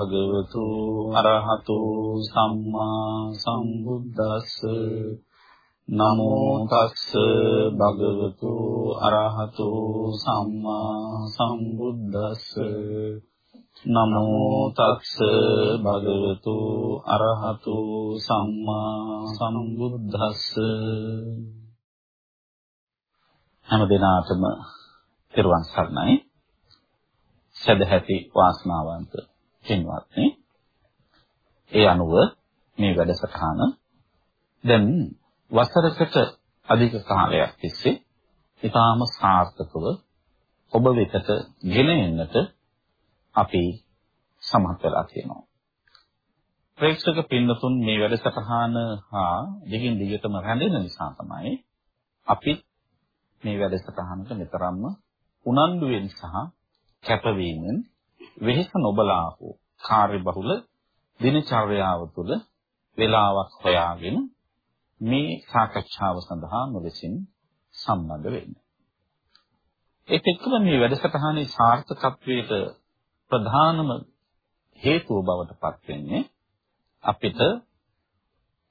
තස්ස භගවතු අරහතු සම්මා සම්බුද්දස්ස. නමෝ තස්ස භගවතු අරහතු සම්මා සම්බුද්දස්ස. නමෝ තස්ස භගවතු අරහතු සම්මා සම්බුද්දස්ස. හැම දිනාටම පෙරවන් සරණයි. සදැහැති වාසනාවන්ත පින්වත්නි ඒ අනුව මේ වැඩසටහන දැන් වසරකට අධික කාලයක් තිස්සේ ඊටාම සාර්ථකව ඔබ වෙතට ගෙන එන්නට අපි සමත් වෙලා තියෙනවා. ප්‍රේක්ෂක පින්නතුන් මේ වැඩසටහන හා දිගින් දිගටම රැඳෙන නිසා තමයි අපි මේ වැඩසටහනට මෙතරම්ම උනන්දුවෙන් සහ කැපවීමෙන් වෙහෙස නොබලා හෝ කාර්යබහුල දිනචර්යාව තුළ වේලාවක් හොයාගෙන මේ සාකච්ඡාව සඳහා නොලෙසින් සම්බන්ධ වෙන්නේ. ඒත් එක්කම මේ වැඩසටහනේ සාර්ථකත්වයට ප්‍රධානම හේතුව බවට පත් වෙන්නේ අපිට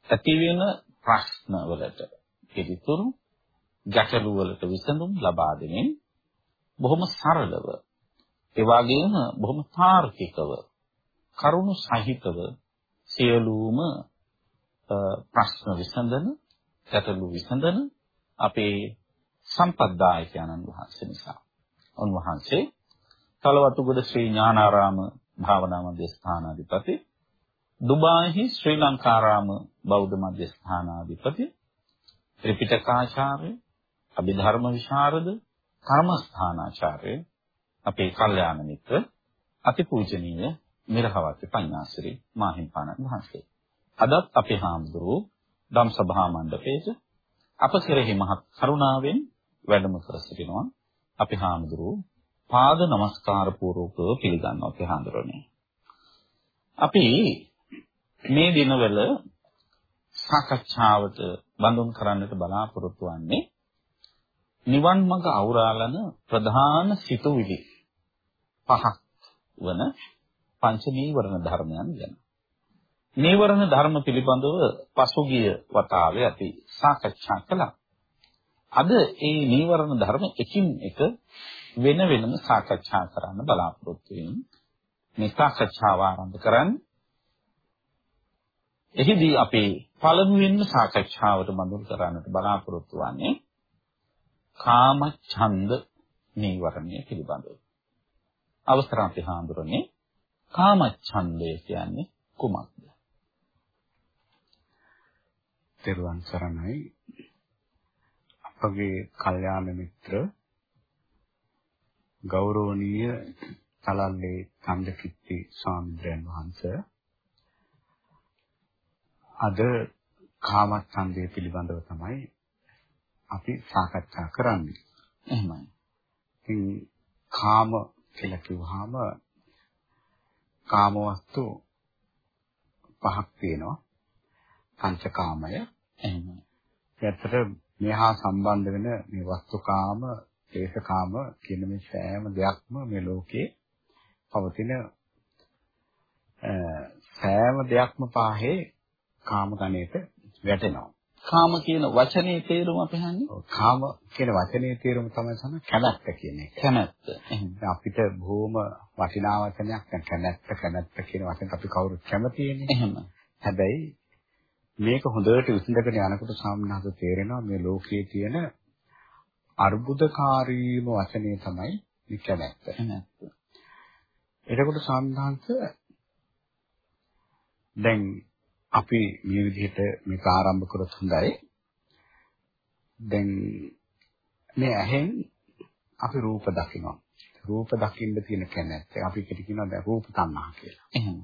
ඇති වෙන ප්‍රශ්න වලට පිළිතුරු ගැටලු වලට විසඳුම් ලබා දෙමින් බොහොම සරලව ඒ වගේම බොහොම තාර්කිකව කරුණු සහිතව සියලුම ප්‍රශ්න විසඳන, ගැටලු විසඳන අපේ සම්පත්දායකයන්න් වහන්සේ නිසා. උන්වහන්සේ තලවතුගොඩ ශ්‍රී ඥානාරාම භාවනා මධ්‍යස්ථානාධිපති, දුබායිහි ශ්‍රී ලංකාරාම බෞද්ධ මධ්‍යස්ථානාධිපති, ත්‍රිපිටකාචාර්ය, අභිධර්ම විශාරද, කර්මස්ථානාචාර්ය අපේ කල්යාණ මිත්‍ර අතිපූජනීය මිරහවති පඤ්ඤාසිරි මාහිම්පාණන් වහන්සේ. අදත් අපේ හාමුදුරුවෝ ධම් සභා මණ්ඩපයේද අප කෙරෙහි මහත් කරුණාවෙන් වැඩම කර සිටිනවා. අපේ හාමුදුරුවෝ පාද නමස්කාර පූර්වකව පිළිගන්නවා අපේ හාමුදුරනේ. අපි මේ දිනවල සාකච්ඡාවට බඳුන් කරන්නට බලාපොරොත්තු වෙන්නේ නිවන් මඟ අවරාලන ප්‍රධාන සිතුවිලි පහක් වන පංච නීවරණ ධර්මයන් ගැන. නීවරණ ධර්ම පිළිබඳව පසුගිය වතාවේ අපි සාකච්ඡා කළා. අද ඒ නීවරණ ධර්ම එකින් එක වෙන වෙනම සාකච්ඡා කරන්න බලාපොරොත්තු වෙමින් මේ සාකච්ඡාව ආරම්භ කරන්නේ. එහිදී අපි පළමුවෙන්ම සාකච්ඡාවට බඳුන් කරන්නට බලාපොරොත්තු වන්නේ කාම ඡන්ද නීවරණය පිළිබඳව. අවසර අපි හාඳුරන්නේ කාමච්ඡන්දය කියන්නේ කුමක්ද? තෙරුවන් සරණයි අපගේ කල්යාණ මිත්‍ර ගෞරවනීය තලල්ලේ චන්දකිත්ති ස්වාමීන් වහන්සේ අද කාමච්ඡන්දය පිළිබඳව තමයි අපි සාකච්ඡා කරන්නේ. එහෙමයි. ඉතින් කාම කියලා කිව්වහම කාමවස්තු පහක් තියෙනවා. පංචකාමය. එහෙමයි. ඇත්තට මෙහා සම්බන්ධ වෙන මේ වස්තුකාම, දේශකාම කියන මේ සෑම දෙයක්ම මේ ලෝකේ පවතින සෑම දෙයක්ම පාහේ කාම ගණයට වැටෙනවා. කාම කියන වචනේ තේරුම අපි හන්නේ? කාම කියන වචනේ තේරුම තමයි තමයි කැමැත්ත කියන එක. කැමැත්ත. අපිට බොහොම වටිනා වචනයක් දැන් කැමැත්ත කැමැත්ත කියන වචනට අපි කවුරුත් කැමතිනේ. එහෙම. හැබැයි මේක හොඳට විසඳගෙන යනකොට සාමනහස තේරෙනවා මේ ලෝකයේ තියෙන අර්බුදකාරීම වචනේ තමයි මේ කැමැත්ත. කැමැත්ත. එතකොට සාමනහස දැන් අපි මේ විදිහට මේක ආරම්භ කරොත් හොඳයි. දැන් මේ ඇහෙන් අපි රූප දකිනවා. රූප දකින්න තියෙන කැමැත්ත. අපි කිට කියනවා දැන් රූප තණ්හා කියලා. එහෙම.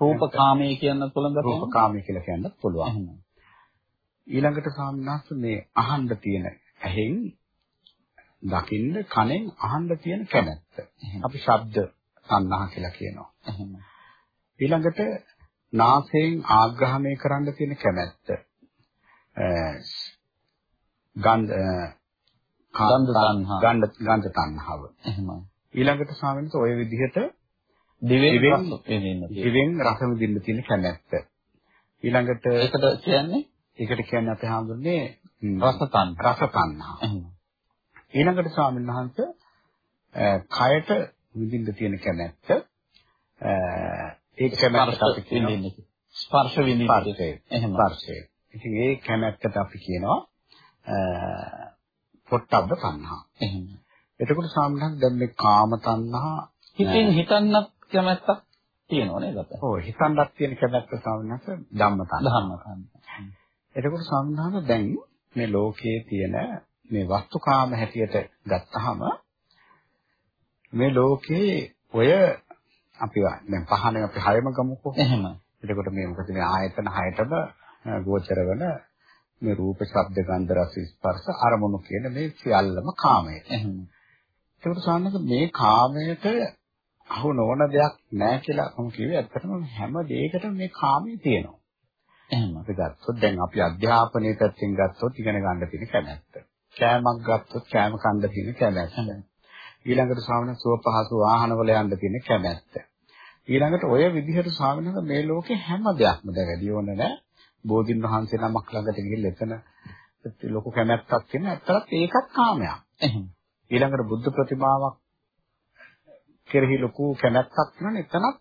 රූපකාමයේ කියන්නත් පුළුවන් රූපකාමයේ කියලා කියන්නත් පුළුවන්. ඊළඟට සාමනාස් මේ අහන්න තියෙන ඇහෙන් දකින්න කනෙන් අහන්න තියෙන කැමැත්ත. අපි ශබ්ද තණ්හා කියලා කියනවා. ඊළඟට නාසයෙන් ආග්‍රහණය කරන්න තියෙන කැමැත්ත. ගන්ධ ගන්ධ තණ්හා ගන්ධ ගන්ධ තණ්හාව. එහෙමයි. ඊළඟට ස්වාමීන් ඔය විදිහට දිවෙන් දිවෙන් රස විඳින්න තියෙන කැමැත්ත. ඊළඟට ඒකට කියන්නේ ඒකට කියන්නේ අපි හඳුන්නේ රස තණ්හා. රස තණ්හා. ඊළඟට ස්වාමීන් වහන්සේ කයට විඳින්න තියෙන කැමැත්ත අ, ඒ කැමැත්ත අපි කියනවා. ස්පර්ශ විඳින්න. ස්පර්ශය. එහෙම. ස්පර්ශය. ඉතින් ඒ කැමැත්තට අපි කියනවා පොට්ටබ්බ තණ්හා. එහෙම. එතකොට ස්වාමීන් වහන්සේ දැන් මේ කාම තණ්හා හිතින් හිතන්නත් කැමැත්තක් තියෙනව නේද අපේ? ඔව් හිතන්නත් තියෙන කැමැත්ත ස්වාමීන් වහන්සේ ධම්ම තණ්හා. ධර්ම තණ්හා. එතකොට ස්වාමීන් වහන්සේ දැන් මේ ලෝකයේ තියෙන මේ වස්තුකාම හැටියට ගත්තාම මේ ලෝකේ ඔය අපි දැන් පහනේ අපි හයම ගමුකෝ. එහෙම. එතකොට මේ මොකද මේ ආයතන හයටම ගෝචර වෙන මේ රූප, ශබ්ද, ගන්ධ, රස, ස්පර්ශ, අරමුණු කියන මේ සියල්ලම කාමය. එහෙම. ඒකට සාන්නක මේ කාමයට අහු නොවන දෙයක් නැහැ කියලා මම කිව්වේ ඇත්තටම හැම දෙයකටම මේ කාමය තියෙනවා. එහෙම. අපි ගත්තොත් දැන් අපි අධ්‍යාපනයේ පැත්තෙන් ගත්තොත් ඉගෙන ගන්න තියෙන කැමැත්ත. කෑමක් ගත්තොත් කෑම කන්න තියෙන කැමැත්ත. ඊළඟට ස්වාමීන් සුව පහසු වාහනවල යන්න තියෙන කැමැත්ත. ඊළඟට ඔය විදිහට ස්වාමීන් මේ ලෝකේ හැම දෙයක්ම දැන් වැඩි ඕන නැහැ. බෝධින් වහන්සේ නමක් ළඟට ගිහිල්ලා එතන ලොකු කැමැත්තක් තියෙන ඇත්තට ඒකත් කාමයක්. ඊළඟට බුද්ධ ප්‍රතිමාවක් කෙරෙහි ලොකු කැමැත්තක් තියෙනවා එතනත්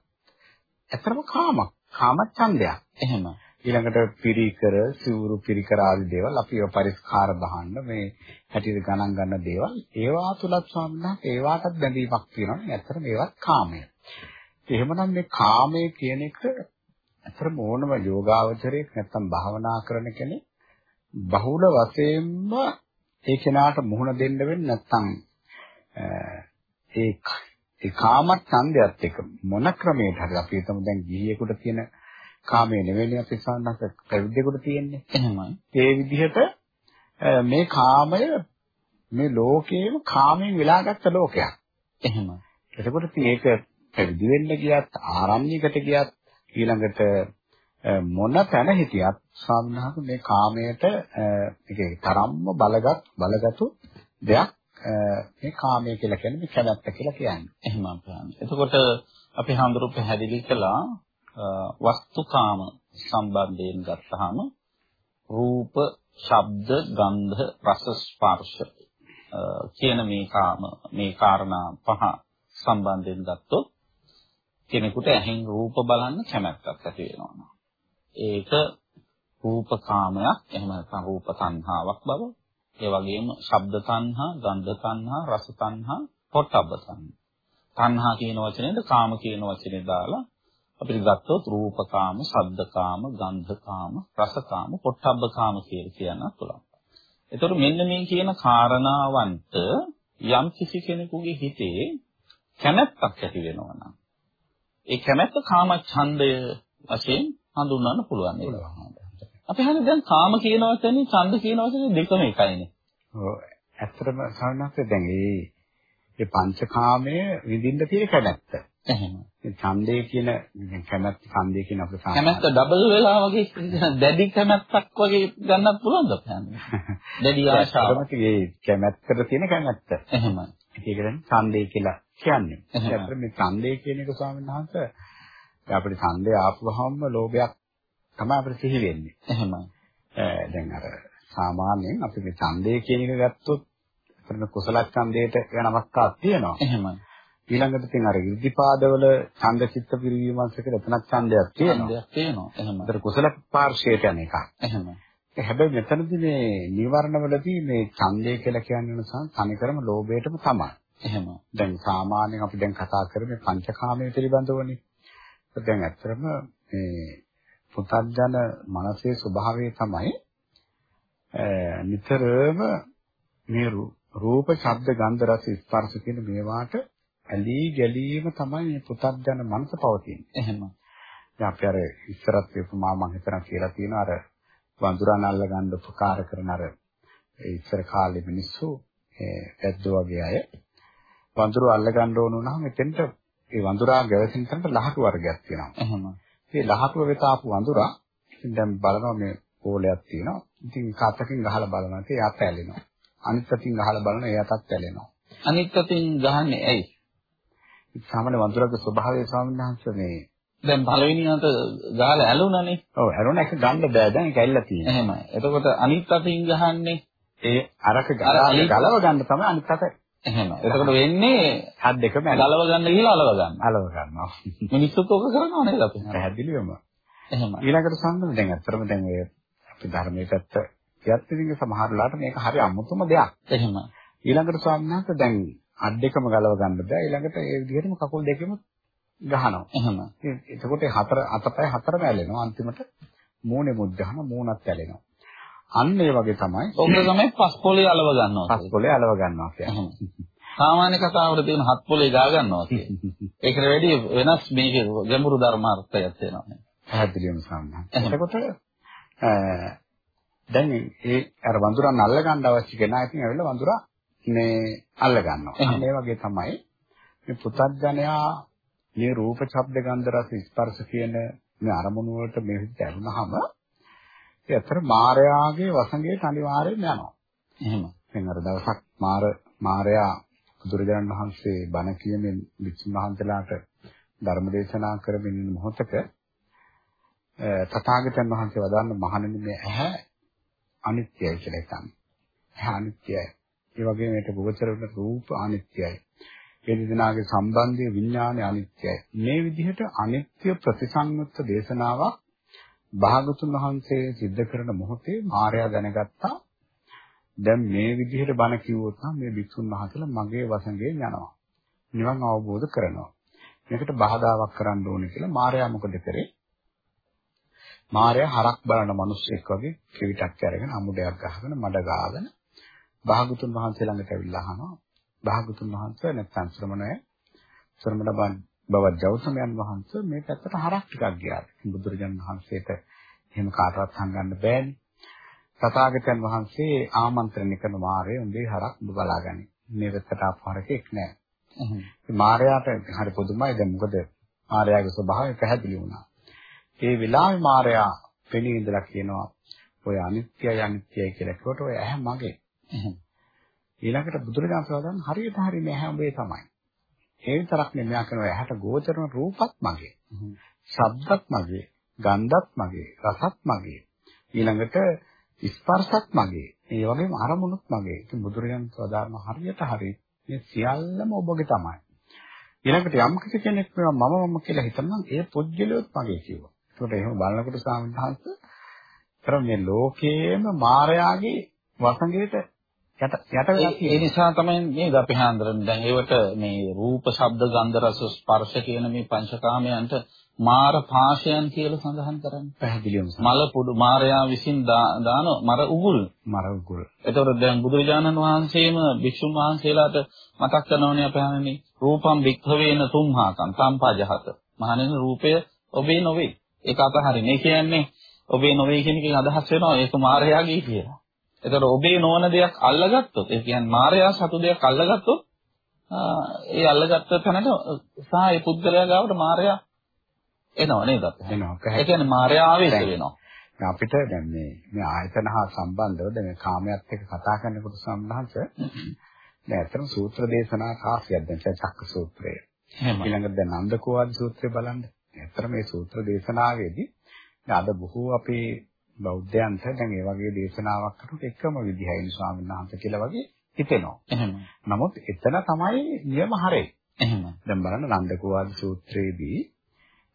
ඇත්තම කාමක්. කාමච්ඡන්දයක්. එහෙම. ඊළඟට පිරිකර, සිවුරු පිරිකර ආදී දේවල් අපි ඒවා පරිස්කාර බහන්න මේ හැටියට ගණන් ගන්න දේවල් ඒවා තුලත් ස්වාමීන් වහන්සේ ඒවාටත් බැඳීමක් තියෙනවා. ඇත්තටම ඒවත් කාමය. එහෙමනම් මේ කාමය කියන එක ඇත්තටම ඕනම යෝගාවචරයක් නැත්තම් භාවනා කරන කෙනෙක් බහුල වශයෙන්ම ඒ කෙනාට මුහුණ දෙන්න වෙන්නේ නැත්තම් ඒ ඒ කාම ඡන්දයත් එක්ක මොන ක්‍රමයකට හරි අපි හිතමු දැන් ගිහියෙකුට තියෙන කාමය නෙවෙයි අපි සාන්නස පැවිද්දෙකුට තියෙන්නේ. එහෙමයි. ඒ විදිහට මේ කාමය මේ ලෝකේම කාමයෙන් වෙලාගත්ත ලෝකයක්. එහෙම. එතකොට ඒක පැවිදි වෙන්න ගියත් ආරණ්‍යයකට ගියත් ඊළඟට අ, මොන තැන හිටියත් සාමනහක මේ කාමයට ඒකේ තරම්ම බලගත් බලගත්ු දෙයක් අ, මේ කාමය කියලා කියන්නේ මේ කැමැත්ත කියලා කියන්නේ. එහෙම අපහාමි. එතකොට අපි හඳුරු පැහැදිලි කළා අ, වස්තුකාම සම්බන්ධයෙන් ගත්තාම රූප, ශබ්ද, ගන්ධ, රස, ස්පර්ශ අ, කියන මේ කාම මේ කාරණා පහ සම්බන්ධයෙන් ගත්තොත් කෙනෙකුට ඇහෙන් රූප බලන්න කැමැත්තක් ඇති වෙනවා. ඒක රූපකාමයක් එහෙම නැත්නම් රූප තණ්හාවක් බව. ඒ වගේම ශබ්ද තණ්හා, ගන්ධ තණ්හා, රස තණ්හා, පොට්ටබ්බ තණ්හා. තණ්හා කියන වචනේද කාම කියන වචනේ දාලා අපිට ගත්තොත් රූපකාම, ශබ්දකාම, ගන්ධකාම, රසකාම, පොට්ටබ්බකාම කියලා කියන්න පුළුවන්. එතකොට මෙන්න මේ කියන කාරණාවන්ට යම් කිසි කෙනෙකුගේ හිතේ කැමැත්තක් ඇති වෙනවා නම් ඒ කැමැත්ත කාම ඡන්දය වශයෙන් හඳුන්වන්න පුළුවන් නේද? අපි හන්නේ දැන් කාම කියන වචනේ ඡන්ද කියන වචනේ දෙකම එකයිනේ. ඔව් ඇත්තටම සාමාන්‍යයෙන් දැන් මේ මේ පංචකාමය විඳින්න තියෙන කැමැත්ත. එහෙම. මේ ඡන්දය කියන දැන් කැමැත්ත ඡන්දය කියන අපේ කැමැත්ත ඩබල් වෙලා වගේ දැඩි කැමැත්තක් වගේ ගන්නත් පුළුවන්ද අපහන්නේ? දැඩි ආශාවක්. මේ කැමැත්තට තියෙන කැමැත්ත. එහෙමයි. ඒක කියන්නේ ඡන්දය කියලා කියන්නේ. ඇත්තට මේ ඡන්දය කියන එක ස්වාමීන් වහන්සේ අපිට ඡන්දය ආපුවහම ලෝභයක් තමයි අපිට සිහි වෙන්නේ. එහෙමයි. දැන් අර සාමාන්‍යයෙන් අපි මේ ඡන්දය කියන එක ගත්තොත් අතන කුසල ඡන්දයට යන අවස්ථාවක් තියෙනවා. එහෙමයි. ඊළඟට තියෙන අර ඉර්ධිපාදවල ඡන්ද චිත්ත පිරිවීමන්ස කියලා එතනක් ඡන්දයක් තියෙනවා. ඡන්දයක් තියෙනවා. එහෙමයි. අතර කුසල පාර්ශ්වයට යන එකක්. එහෙමයි. හැබැයි මෙතනදී මේ නිවර්ණවලදී මේ ඡන්දය කියලා කියන්නේ නිසා තනිකරම ලෝභයටම තමයි. එහෙමයි. දැන් සාමාන්‍යයෙන් අපි දැන් කතා කරන්නේ පංචකාමයේ පිළිබඳවනේ. දැන් ඇත්තටම මේ පුතත්ජන මනසේ ස්වභාවය තමයි අ, නිතරම මේ රූ- රූප, ශබ්ද, ගන්ධ, රස, ස්පර්ශ කියන මේවාට ඇලී ගැලීම තමයි මේ පුතත්ජන මනස පවතින්නේ. එහෙමයි. දැන් අපි අර ඉස්සරත් උපමා මම හිතනවා කියලා තියෙන අර වඳුරන් අල්ල ගන්න උපකාර කරන අර ඒ ඉස්සර කාලේ මිනිස්සු ඒ පැද්දෝ වගේ අය වඳුර අල්ල ගන්න ඕන වුණාම එතෙන්ට ඒ වඳුරා ගැවසෙන තැනට ලහටු වර්ගයක් තියෙනවා. එහෙමයි. මේ ලහටුව වෙත ආපු වඳුරා ඉතින් දැන් බලනවා මේ පෝලයක් තියෙනවා. ඉතින් කතකින් ගහලා බලනවා ඉතින් එයාත් ඇලෙනවා. අනිත් අතින් ගහලා බලනවා එයාටත් ඇලෙනවා. අනිත් අතින් ගහන්නේ ඇයි? සාමාන්‍ය වඳුරගේ ස්වභාවය ස්වාමීන් වහන්සේ මේ දැන් පළවෙනියට ගාලා ඇලුනනේ. ඔව් ඇරුණ එක ගන්න බෑ දැන් ඒක ඇල්ලලා තියෙනවා. එහෙමයි. එතකොට අනිත් අතින් ගහන්නේ ඒ අරක ගලව ගන්න තමයි අනිත් අත එහෙමයි. එතකොට වෙන්නේ හත් දෙකම ගලව ගන්න ගිහලා අලව ගන්න. අලව ගන්නවා. මිනිස්සුත් ඕක කරනවා නේද අපි? පැහැදිලිවම. එහෙමයි. ඊළඟට සම්බන්ධ දැන් අත්‍තරම දැන් ඔය අපි ධර්මයේ පැත්ත කියත් ඉතින් සමහර වෙලාවට මේක හරි අමුතුම දෙයක්. එහෙමයි. ඊළඟට ස්වාමීන් වහන්සේ දැන් අත් දෙකම ගලව ගන්න බෑ. ඊළඟට ඒ විදිහටම කකුල් දෙකම ගහනවා. එහෙමයි. එතකොට හතර අතපය හතරම ඇලෙනවා. අන්තිමට මූණේ ගහන මූණත් ඇලෙනවා. අන්න ඒ වගේ තමයි. ඔබ තමයි පස් පොලේ අලව ගන්නවා. පස් පොලේ අලව ගන්නවා කියන්නේ. සාමාන්‍ය කතාවට තියෙන හත් පොලේ ගා ගන්නවා කියන්නේ. ඒකට වැඩි වෙනස් මේකේ ගැඹුරු ධර්මාර්ථයක් තියෙනවා. පැහැදිලිවම සම්මත. එතකොට දැන් ඒ අර වඳුරන් අල්ල ගන්න අවශ්‍ය කෙනා ඉතින් ඇවිල්ලා වඳුරා මේ අල්ල ගන්නවා. ඒ වගේ තමයි මේ පුතත්ජනයා මේ රූප, ශබ්ද, ගන්ධ, රස, ස්පර්ශ කියන මේ අරමුණු වලට මේ විදිහට ඇරුණාම ඒ අතර මායාගේ වසඟයට අනිවාර්යෙන් යනවා. එහෙම. දැන් අර දවසක් මාර මාරයා බුදුරජාණන් වහන්සේ බණ කියමින් විසුණු වහන්සේලාට ධර්ම දේශනා කරමින් ඉන්න මොහොතක තථාගතයන් වහන්සේ වදාන්න මහණෙනි මේ ඇහැ අනිත්‍යයි කියලා හිතන්නේ. ඇහැ අනිත්‍යයි. ඒ වගේම මේක ගෝචර වෙන රූප අනිත්‍යයි. ඒ දෙදෙනාගේ සම්බන්ධය විඥානය අනිත්‍යයි. මේ විදිහට අනිත්‍ය ප්‍රතිසංයුක්ත දේශනාවක් භාගතුන් වහන්සේ සිද්ධ කරන මොහොතේ මාර්යා දැනගත්තා. දැන් මේ විදිහට බණ කිව්වොත් නම් මේ භික්ෂුන් වහන්සේලා මගේ වසඟයෙන් යනවා. නිවන් අවබෝධ කරනවා. මේකට බාධාවක් කරන්න ඕනේ කියලා මාර්යා මොකද කරේ? මාර්යා හරක් බලන මිනිස්සෙක් වගේ කෙවිතක් අරගෙන අමුඩයක් ගහගෙන මඩ ගාගෙන භාගතුන් වහන්සේ ළඟට ඇවිල්ලා අහනවා භාගතුන් වහන්සේ නැත්නම් ශ්‍රමණය ශ්‍රමණ බව ජෞතමයන් වහන්සේ මේ පැත්තට හරක් ටිකක් ගියා. බුදුරජාණන් වහන්සේට එහෙම කාටවත් හංගන්න බෑනේ. තථාගතයන් වහන්සේ ආමන්ත්‍රණය කරන මාරේ උඹේ හරක් ඔබ බලාගනි. මේ වෙත්තට ආපහරකෙක් නෑ. මාරයාට හරි පුදුමයි දැන් මොකද මාරයාගේ ස්වභාවය පැහැදිලි වුණා. ඒ වෙලාවේ මාරයා පෙනී ඉඳලා කියනවා ඔය අනිත්‍යයි අනිත්‍යයි කියලා කිව්වට ඔය ඇහැ මගේ. ඊළඟට බුදුරජාණන් වහන්සේ හරියට හරි ඇහැ උඹේ තමයි. ඒ විතරක් නෙමෙයි මෙයා කරන ඇහැට ගෝචරන රූපත් මගේ. ශබ්දත් මගේ, ගන්ධත් මගේ, රසත් මගේ. ඊළඟට ස්පර්ශත් මගේ. ඒ වගේම අරමුණුත් මගේ. ඉතින් බුදුරජාණන් වදාරන හරියට හරි මේ සියල්ලම ඔබගේ තමයි. ඊළඟට යම් කිසි කෙනෙක් මේවා මම මම කියලා හිතනනම් ඒ පුජ්‍යලියොත් මගේ කිව්වා. ඒකට එහෙම බලනකොට ස්වාමීන් වහන්සේ කර මේ ලෝකේම මායාවේ වසඟයට යට යට වෙලා ඒ නිසා තමයි නේද අපි හාන්දරන් දැන් ඒවට මේ රූප, ශබ්ද, ගන්ධ, රස, ස්පර්ශ කියන මේ පංචකාමයන්ට මාර පාශයන් කියලා සඳහන් කරන්නේ. පැහැදිලිවම මල පුඩු මාරයා විසින් දාන මර උගුල්. මර උගුල්. එතකොට දැන් බුදුරජාණන් වහන්සේම භික්ෂුන් වහන්සේලාට මතක් කරනෝනේ අපහන්නේ රූපම් වික්ඛවේන තුම්හාකම් සම්පාජහත. මහණෙනි රූපය ඔබේ නොවේ. ඒක අතහරින්න. ඒ කියන්නේ ඔබේ නොවේ කියන එකෙන් අදහස් වෙනවා ඒක මාරයාගේ කියලා. එතකොට ඔබේ නොවන දෙයක් අල්ලගත්තොත් ඒ කියන්නේ මායя සතු දෙයක් අල්ලගත්තොත් ඒ අල්ලගත්ත තැනට සහ ඒ පුද්ගලයා ගාවට මායя එනවා නේද? අපිට එනවා ඒ කියන්නේ මායя ආවේශ වෙනවා. අපිට දැන් මේ මේ ආයතන හා සම්බන්ධව දැන් මේ කාමයට එක්ක කතා කරනකොට සම්බන්ධස දැන් අතන සූත්‍ර දේශනා කාසියක් දැන් චක්ක සූත්‍රය. ඊළඟට දැන් නන්දකෝවාද සූත්‍රය බලන්න. අතන මේ සූත්‍ර දේශනාවේදී අද බොහෝ අපේ බෞද්ධයන්ට දැන් ඒ වගේ දේශනාවක් කරනකොට එකම විදිහයි ස්වාමීන් වහන්සේ කියලා වගේ හිතෙනවා. එහෙම. නමුත් එතන තමයි නියම හරේ. එහෙම. දැන් බලන්න නන්දකවාද සූත්‍රයේදී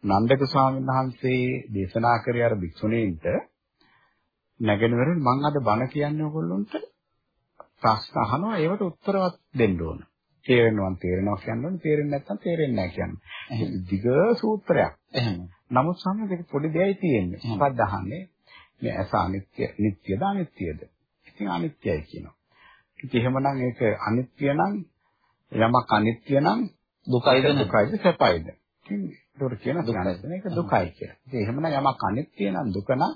නන්දක ස්වාමීන් වහන්සේ දේශනා කරේ අර භික්ෂුණීන්ට නැගෙනවර මම අද බණ කියන්නේ ඔයගොල්ලන්ට ප්‍රශ්න අහනවා ඒවට උත්තරවත් දෙන්න ඕන. තේරෙනවා තේරෙනවා කියනවනේ තේරෙන්නේ නැත්නම් තේරෙන්නේ නැහැ කියන්නේ. දිග සූත්‍රයක්. එහෙම. නමුත් සමහර පොඩි දෙයයි තියෙන්නේ. මොකක්ද අහන්නේ? මේ ඇස අනිත්‍ය නිට්ටයද අනිත්‍යද? ඉතින් අනිත්‍යයි කියනවා. ඉතින් එහෙමනම් ඒක අනිත්‍ය නම් යමක් අනිත්‍ය නම් දුකයිද දුකයිද සැපයිද? ඉතින් ඒකට කියන දුකයි ඒක දුකයි කියලා. ඉතින් එහෙමනම් යමක් අනිත්‍ය නම් දුක නම්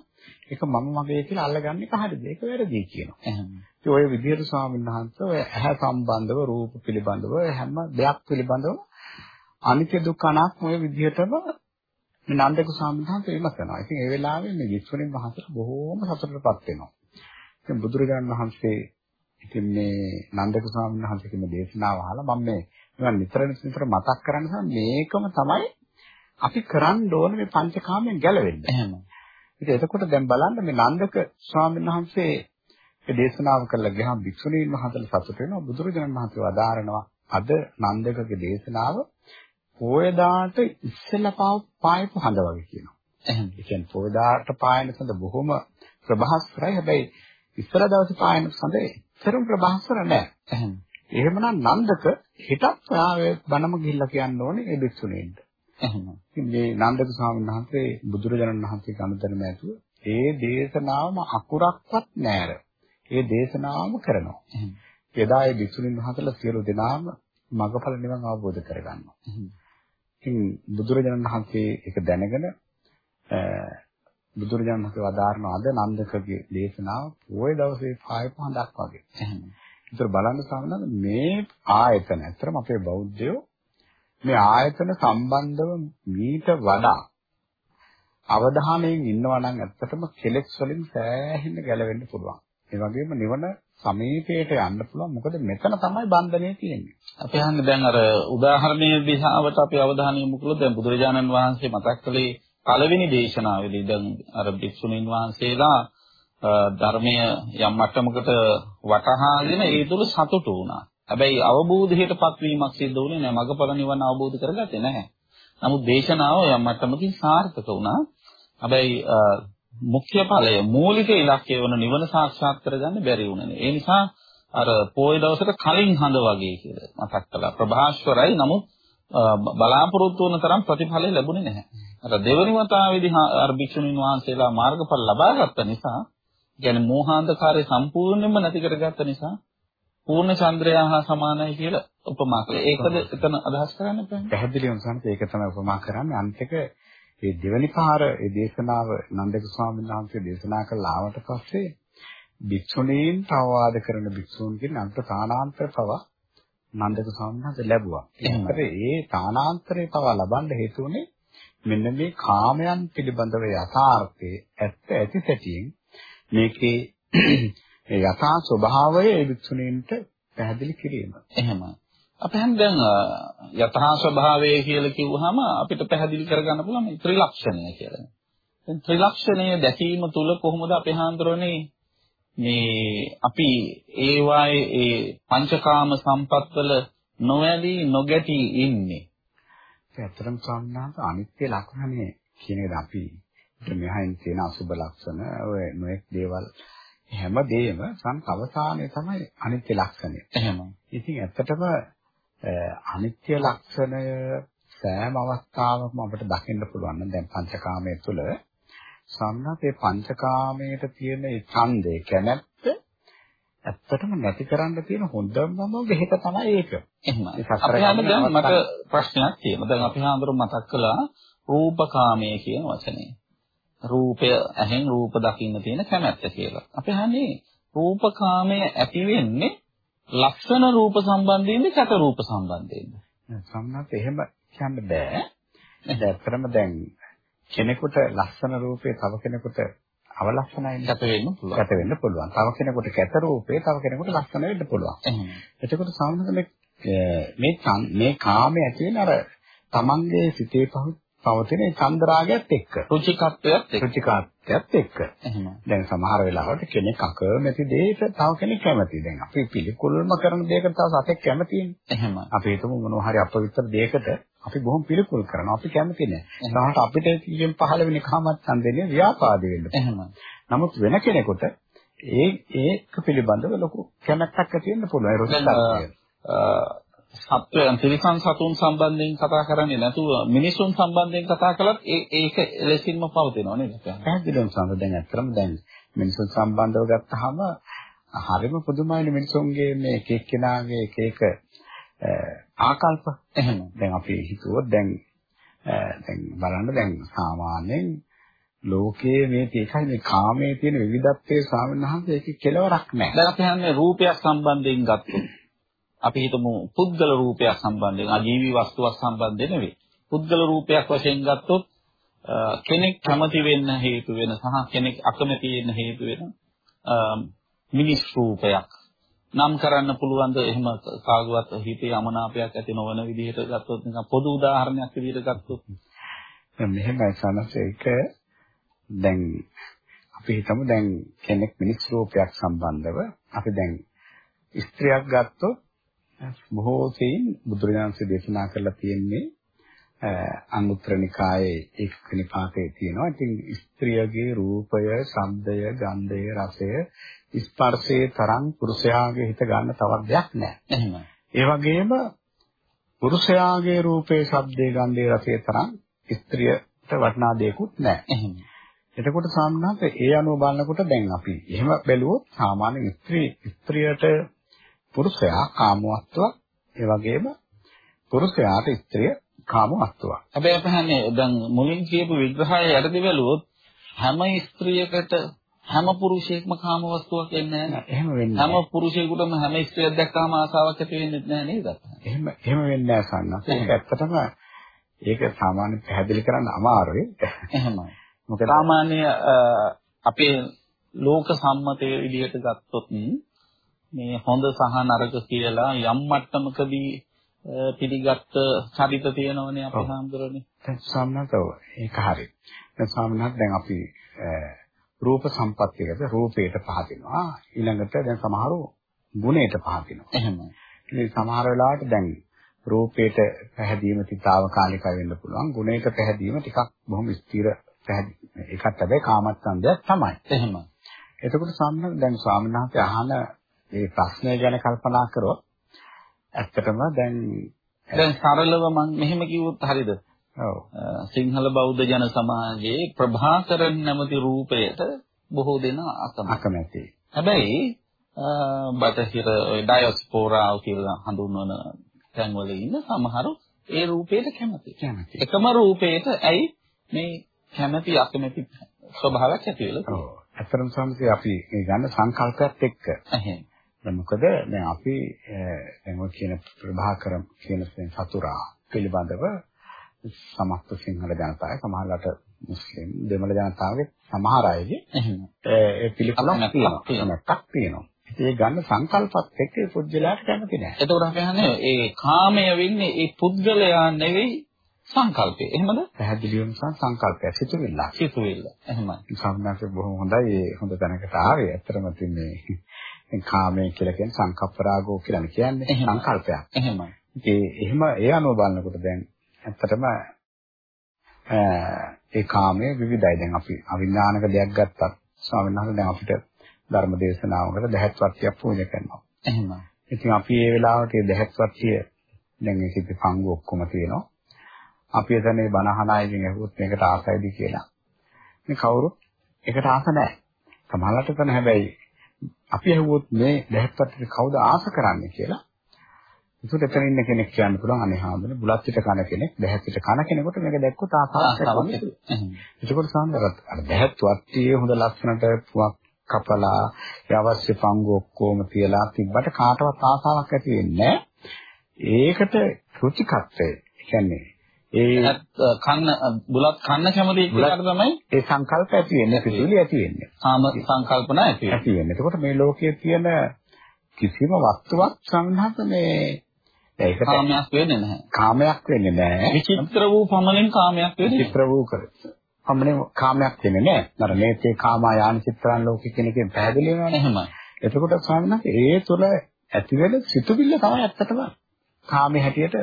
ඒක මම මගේ කියලා අල්ලගන්න එක හරිද? ඒක වැරදි කියනවා. එහෙනම් ඉතින් ඔය විදිහට ස්වාමීන් වහන්සේ ඔය ඇහැ සම්බන්ධව රූප පිළිබඳව හැම දෙයක් පිළිබඳව අනිත්‍ය දුක්ඛ අනාත්ම ඔය විදිහටම මේ නන්දක ස්වාමීන් වහන්සේ විමසනවා. ඉතින් ඒ වෙලාවේ මේ විශ්වණින් වහන්සේට බොහෝම සතුටටපත් වෙනවා. ඉතින් බුදුරජාණන් වහන්සේ ඉතින් මේ නන්දක ස්වාමීන් වහන්සේගේ දේශනාව අහලා මම මේ මම නිතර නිතර මතක් කරන්නේ මේකම තමයි අපි කරන්න ඕනේ මේ පංචකාමයෙන් ගැලවෙන්න. එහෙම. ඉතින් එතකොට දැන් බලන්න මේ නන්දක ස්වාමීන් වහන්සේ ඒ දේශනාව කළා ගියාම භික්ෂුණීන් වහන්සේලා සතුට වෙනවා බුදුරජාණන් වහන්සේ වදාරනවා අද නන්දකගේ දේශනාව පොයදාට ඉස්සෙල්ලා පාව පායපු හඳ වගේ කියනවා. එහෙම. ඒ කියන්නේ පොයදාට පායන සඳ බොහොම ප්‍රභාස්වරයි හැබැයි ඉස්සර දවසේ පායන සඳ ඉතරම් ප්‍රභාස්වර නැහැ. එහෙම. එහෙමනම් නන්දක හිතත් ආවේ බණම ගිහිල්ලා කියන්න ඕනේ ඒ. එහෙම. ඉතින් මේ නන්දක ස්වාමීන් වහන්සේ බුදුරජාණන් වහන්සේ කනුතරම ඇතුව ඒ දේශනාවම අකුරක්වත් නැර. ඒ දේශනාවම කරනවා. එදා ඒ භික්ෂුණීන් වහන්සේලා සියලු දෙනාම මගඵල නිවන් අවබෝධ කරගන්නවා. එහෙම. ඉතින් බුදුරජාණන් වහන්සේ ඒක දැනගෙන බුදුරජාණන් වහන්සේ වදාारण අද නන්දකගේ දේශනාව පොයේ දවසේ පාය පහඳක් වගේ. එහෙම. ඒතර බලන්න සාමනද මේ ආයතන ඇත්තටම අපේ බෞද්ධයෝ මේ ආයතන සම්බන්ධව මීට වඩා අවධානයෙන් ඉන්නවා නම් ඇත්තටම කෙලෙස් වලින් සෑහෙන්න ගැලවෙන්න පුළුවන්. ඒ වගේම නිවන සමීපයට යන්න පුළුවන්. මොකද මෙතන තමයි බන්ධනය තියෙන්නේ. අපි අහන්නේ දැන් අර උදාහරණයේ දිහාවට අපි අවධානය යොමු කළොත් දැන් බුදුරජාණන් වහන්සේ මතක් කළේ පළවෙනි දේශනාවේදී දැන් අර භික්ෂුණීන් වහන්සේලා ධර්මය යම් මට්ටමකට වටහාගෙන ඒ තුල සතුටු වුණා. හැබැයි අවබෝධයටපත් වීමක් සිද්ධ වුණේ නැහැ. මගපල නිවන අවබෝධ කරගත්තේ නැහැ. නමුත් දේශනාව යම් මට්ටමකින් සාර්ථක වුණා. හැබැයි මුඛ්‍ය ඵලය මූලික ඉලක්කය වන නිවන සාක්ෂාත් කරගන්න බැරි වුණනේ. ඒ නිසා අර පොය දවසට කලින් හඳ වගේ කියලා මතක් කළා. ප්‍රභාස්වරයි නමුත් බලාපොරොත්තු වන තරම් ප්‍රතිඵල ලැබුණේ නැහැ. අර දෙවනි වතාවේදී අර භික්ෂුණීන් වහන්සේලා මාර්ගඵල ලබා ගත්ත නිසා, කියන්නේ මෝහාන්ධකාරය සම්පූර්ණයෙන්ම නැති කරගත්ත නිසා පූර්ණ චන්ද්‍රයා හා සමානයි කියලා උපමා කළා. ඒකද එතන අදහස් කරන්න බෑ. පැහැදිලිවම සම්පත ඒක තමයි උපමා කරන්නේ. අන්තික මේ දෙවනි පාර ඒ දේශනාව නන්දක ස්වාමීන් වහන්සේ දේශනා කළා ආවට පස්සේ භික්ෂුණීන් තවවාද කරන භික්ෂූන් කියන අන්ත තානාන්තර පව නන්දක ස්වාමීන් වහන්සේ ලැබුවා. ඒකට ඒ තානාන්තරේ පව ලබන්න හේතු වුණේ මෙන්න මේ කාමයන් පිළිබඳව යථාර්ථයේ ඇත්ත ඇති සැටියෙන් මේකේ ඒ යථා ස්වභාවය ඒ භික්ෂුණීන්ට පැහැදිලි කිරීම. එහෙමයි. අපි හන් දැන් යථා ස්වභාවය කියලා කිව්වහම අපිට පැහැදිලි කරගන්න පුළුවන් මේ ත්‍රිලක්ෂණය කියලා. දැන් ත්‍රිලක්ෂණය දැකීම තුල කොහොමද අපේ හාන්දරනේ මේ අපි ඒවායේ ඒ පංචකාම සම්පත්වල නොඇලී නොගැටි ඉන්නේ. ඇත්තටම සම්මාත අනිත්‍ය ලක්ෂණය කියන එක අපි මෙහායින් තියෙන අසුබ ලක්ෂණ ඔය නොඑක් දේවල් හැම දෙයක්ම සංකවසානයේ තමයි අනිත්‍ය ලක්ෂණය. එහෙමයි. ඉතින් ඇත්තටම අනිත්‍ය ලක්ෂණය සෑම අවස්ථාවකම අපිට දකින්න පුළුවන් දැන් පංචකාමයේ තුල සම්මතේ පංචකාමයට තියෙන ඒ ඡන්දේ කැමැත්ත ඇත්තටම නැති කරන්න තියෙන හොඳම බෙහෙත තමයි ඒක. එහෙමයි. අපි හඳ දැන් මට ප්‍රශ්නයක් තියෙනවා. දැන් අපි හඳුරු මතක් කළා රූපකාමයේ කියන වචනේ. රූපය ඇහෙන් රූප දකින්න තියෙන කැමැත්ත කියලා. අපි අහන්නේ රූපකාමයේ ඇති වෙන්නේ ලක්ෂණ රූප සම්බන්ධයෙන්ද චත රූප සම්බන්ධයෙන්ද? සම්මත එහෙම කියන්න බෑ. ඇත්තටම දැන් කෙනෙකුට ලක්ෂණ රූපේ තව කෙනෙකුට අවලක්ෂණයි ගත වෙන්න පුළුවන්. ගත වෙන්න පුළුවන්. තව කෙනෙකුට කැත රූපේ තව කෙනෙකුට ලක්ෂණ වෙන්න පුළුවන්. එතකොට සාමාන්‍යයෙන් මේ මේ කාමයේ ඇති වෙන අර තමන්ගේ සිතේ පවතින චන්ද්‍රාගයත් එක්ක රුචිකත්වයත් එක්ක රුචිකත්වයත් එක්ක. දැන් සමහර වෙලාවට කෙනෙක් අකමැති දෙයකට තව කෙනෙක් කැමතියි දැන් අපි පිළිකුල්ම කරන දෙයකට තව සතෙක් කැමතියි. එහෙම. අපි හිතමු මොනවා හරි අපවිත්‍ර දෙයකට අපි බොහොම පිළිකුල් කරනවා. අපි කැමති නැහැ සමහරට අපිට කියන පහළ වෙන කාමත් ඡන්දෙන්නේ ව්‍යාපාද වෙන්න. එහෙම. නමුත් වෙන කෙනෙකුට ඒ ඒක පිළිබඳව ලොකු කැමැත්තක් ඇති වෙන්න පුළුවන් සත්වයන් තිරිසන් සතුන් සම්බන්ධයෙන් කතා කරන්නේ නැතුව මිනිසුන් සම්බන්ධයෙන් කතා කළත් ඒ ඒක ලෙසින්ම පවතිනව නේද? පැහැදිලිවම සම්බන්ධ දැන් ඇත්තටම දැන් මිනිසුන් සම්බන්ධව ගත්තාම හරිම පුදුමයිනේ මිනිසුන්ගේ මේ එක එක්කෙනාගේ එක එක ආකල්ප. එහෙම. දැන් අපි හිතුවොත් දැන් දැන් බලන්න දැන් සාමාන්‍යයෙන් ලෝකයේ මේ තේකයි මේ කාමයේ තියෙන විවිධත්වයේ ස්වාමීන් වහන්සේ ඒකේ කෙලවරක් නැහැ. දැන් අපි හන්නේ රූපයක් සම්බන්ධයෙන් ගත්තොත් අපි හිතමු පුද්ගල රූපයක් සම්බන්ධයෙන් අජීවී වස්තුවක් සම්බන්ධයෙන් නෙවෙයි. පුද්ගල රූපයක් වශයෙන් ගත්තොත් කෙනෙක් කැමති වෙන්න හේතු වෙන සහ කෙනෙක් අකමැති වෙන්න හේතු වෙන මිනිස් රූපයක්. නම් කරන්න පුළුවන්ද? එහෙම කාගවත් හිතේ අමනාපයක් ඇති නොවන විදිහට ගත්තොත් නිකන් පොදු උදාහරණයක් විදිහට ගත්තොත්. දැන් මෙහෙමයි සනස. ඒක දැන් අපි හිතමු දැන් කෙනෙක් මිනිස් රූපයක් සම්බන්ධව අපි දැන් ස්ත්‍රියක් ගත්තොත් බොහෝ සෙයින් බුදුරජාණන්සේ දේශනා කරලා තියෙන්නේ අනුත්තර නිකායේ ඒකක නිපාතේ තියෙනවා. ඉතින් ස්ත්‍රියගේ රූපය, ශබ්දය, ගන්ධය, රසය, ස්පර්ශයේ තරම් පුරුෂයාගේ හිත ගන්න තවත් දෙයක් නැහැ. එහෙමයි. ඒ වගේම පුරුෂයාගේ රූපේ, ශබ්දේ, ගන්ධේ, රසයේ තරම් ස්ත්‍රියට වටිනා දෙයක්වත් නැහැ. එහෙමයි. එතකොට සාමාන්‍යයෙන් ඒ අනුව බලනකොට දැන් අපි එහෙම බැලුවොත් සාමාන්‍ය ස්ත්‍රී ස්ත්‍රියට පුරුෂයා කාමවත්වක් ඒ වගේම පුරුෂයාට ස්ත්‍රිය කාමවත්වක්. හැබැයි අපි හන්නේ දැන් මුලින් කියපු විග්‍රහය යටදී බැලුවොත් හැම ස්ත්‍රියකට හැම පුරුෂයෙක්ම කාම වස්තුවක් එන්නේ නැහැ. එහෙම වෙන්නේ හැම පුරුෂයෙකුටම හැම ස්ත්‍රියක් දැක්කම ආසාවක් ඇති වෙන්නේ නැහැ නේද? එහෙම එහෙම වෙන්නේ නැහැ සන්නස්. ඒක ඇත්තටම ඒක සාමාන්‍ය පැහැදිලි කරන්න අමාරුයි. එහෙමයි. මොකද සාමාන්‍ය අපේ ලෝක සම්මතයේ විදිහට ගත්තොත් මේ හොඳ සහ නරක කියලා යම් මට්ටමකදී පිළිගත් චරිත තියෙනවනේ අපේ හාමුදුරනේ. දැන් සම්මතව ඒක හරි. දැන් සම්මත දැන් අපි රූප සම්පත්තියකට රූපයට පහදිනවා. ඊළඟට දැන් සමහරව ගුණයට පහදිනවා. එහෙමයි. ඉතින් සමහර වෙලාවට දැන් රූපයට පැහැදීම තිතාවකාලික වෙන්න පුළුවන්. ගුණයට පැහැදීම ටිකක් බොහොම ස්ථිර පැහැදිලි. ඒකත් හැබැයි කාමච්ඡන්දයක් තමයි. එහෙමයි. එතකොට සම්මත දැන් ස්වාමීන් වහන්සේ අහන මේ ප්‍රශ්නය ගැන කල්පනා කරොත් ඇත්තටම දැන් දැන් සරලව මම මෙහෙම කිව්වොත් හරියද? ඔව්. සිංහල බෞද්ධ ජන සමාජයේ ප්‍රභාකරන් නැමැති රූපයට බොහෝ දෙනා අකමැති. හැබැයි බටහිර ඔය ඩයස්පෝරා කියලා හඳුන්වන තැන්වල ඉන්න සමහරු ඒ රූපයට කැමති. කැමති. එකම රූපයට ඇයි මේ කැමැති අකමැති ස්වභාවයක් ඇති වෙලා තියෙනවා. ඔව්. ඇත්තටම සම්පූර්ණ අපි මේ ගන්න සංකල්පයත් එක්ක. එහෙනම් මොකද දැන් අපි දැන් ඔය කියන ප්‍රභාකර කියන සතුරා පිළිබඳව සමස්ත සිංහල ජනතාවය සමහරකට මුස්ලිම් දෙමළ ජනතාවගේ සමහර අයගේ ඒ පිළිපලක් තියෙනවා. තියෙනවා. ඒ ගන්න සංකල්පත් එක්ක ඒ පුද්ගලයාට කැමති නැහැ. එතකොට අපි අහන්නේ ඒ කාමය වෙන්නේ ඒ පුද්ගලයා නෙවෙයි සංකල්පය. එහෙමද? පැහැදිලිවම සංකල්පය සිතුවිල්ල. සිතුවිල්ල. එහෙමයි. සම්මාසෙ බොහොම හොඳයි. ඒ හොඳ තැනකට ආවේ. ඇත්තටම තින්නේ දැන් කාමය කියලා කියන්නේ සංකප්ප රාගෝ කියලා කියන්නේ සංකල්පයක්. එහෙමයි. ඒ එහෙම ඒ අනුව බලනකොට දැන් ඇත්තටම ඒ කාමයේ විවිධයි. දැන් අපි අවිඥානික දෙයක් ගත්තත් ස්වාමීන් වහන්සේ දැන් අපිට ධර්ම දේශනාවකට දහත් වර්තියක් පූජා කරනවා. එහෙමයි. ඉතින් අපි මේ වෙලාවට මේ දහත් වර්තිය දැන් ඒකෙදි පංගු ඔක්කොම තියෙනවා. අපි එතන මේ බණහන අයගෙන් අහුවොත් මේකට ආසයිද කියලා. මේ කවුරුත් ඒකට ආස නැහැ. සමහරවිට කරන හැබැයි අපි අහුවොත් මේ දහත් වර්තිය කවුද ආස කරන්නේ කියලා. ඒකට එතන ඉන්න කෙනෙක් කියන්න පුළුවන් අනේ හාමුදුරනේ බුලත් පිට කන කෙනෙක් දැහත් පිට කන කෙනෙකුට මේක දැක්කොත් ආසාවක් ඇති ඒකෝට සාන්දරත් අර දැහත් වත්තියේ හොඳ ලස්සනට පුවක් කපලා ඒ අවශ්‍ය පංගු ඔක්කොම තියලා තිබ්බට කාටවත් ආසාවක් ඇති වෙන්නේ ඒකට රුචිකත්වය කියන්නේ ඒ කන්න බුලත් කන්න කැමති එක්කකට තමයි ඒ සංකල්ප ඇති වෙන්නේ පිළිවිලි ඇති වෙන්නේ. කාම සංකල්පන ඇති වෙන්නේ. ඇති වෙන්නේ. එතකොට මේ ලෝකයේ තියෙන කිසිම වස්තුවක් සංහත මේ ඒකට කාමයක් වෙන්නේ නැහැ. කාමයක් වෙන්නේ නැහැ. විචිත්‍ර වූ පමණින් කාමයක් වෙන්නේ. විචිත්‍ර වූ කර. පමණින් කාමයක් වෙන්නේ නැහැ. අර මේතේ කාමා යාන චිත්‍රාන් ලෝක කෙනකින් පැහැදිලි වෙනවනේ. එහෙමයි. එතකොට ස්වාමීන් ඒ තුළ ඇති වෙන සිතුවිල්ල තමයි ඇත්තටම කාමයේ හැටියට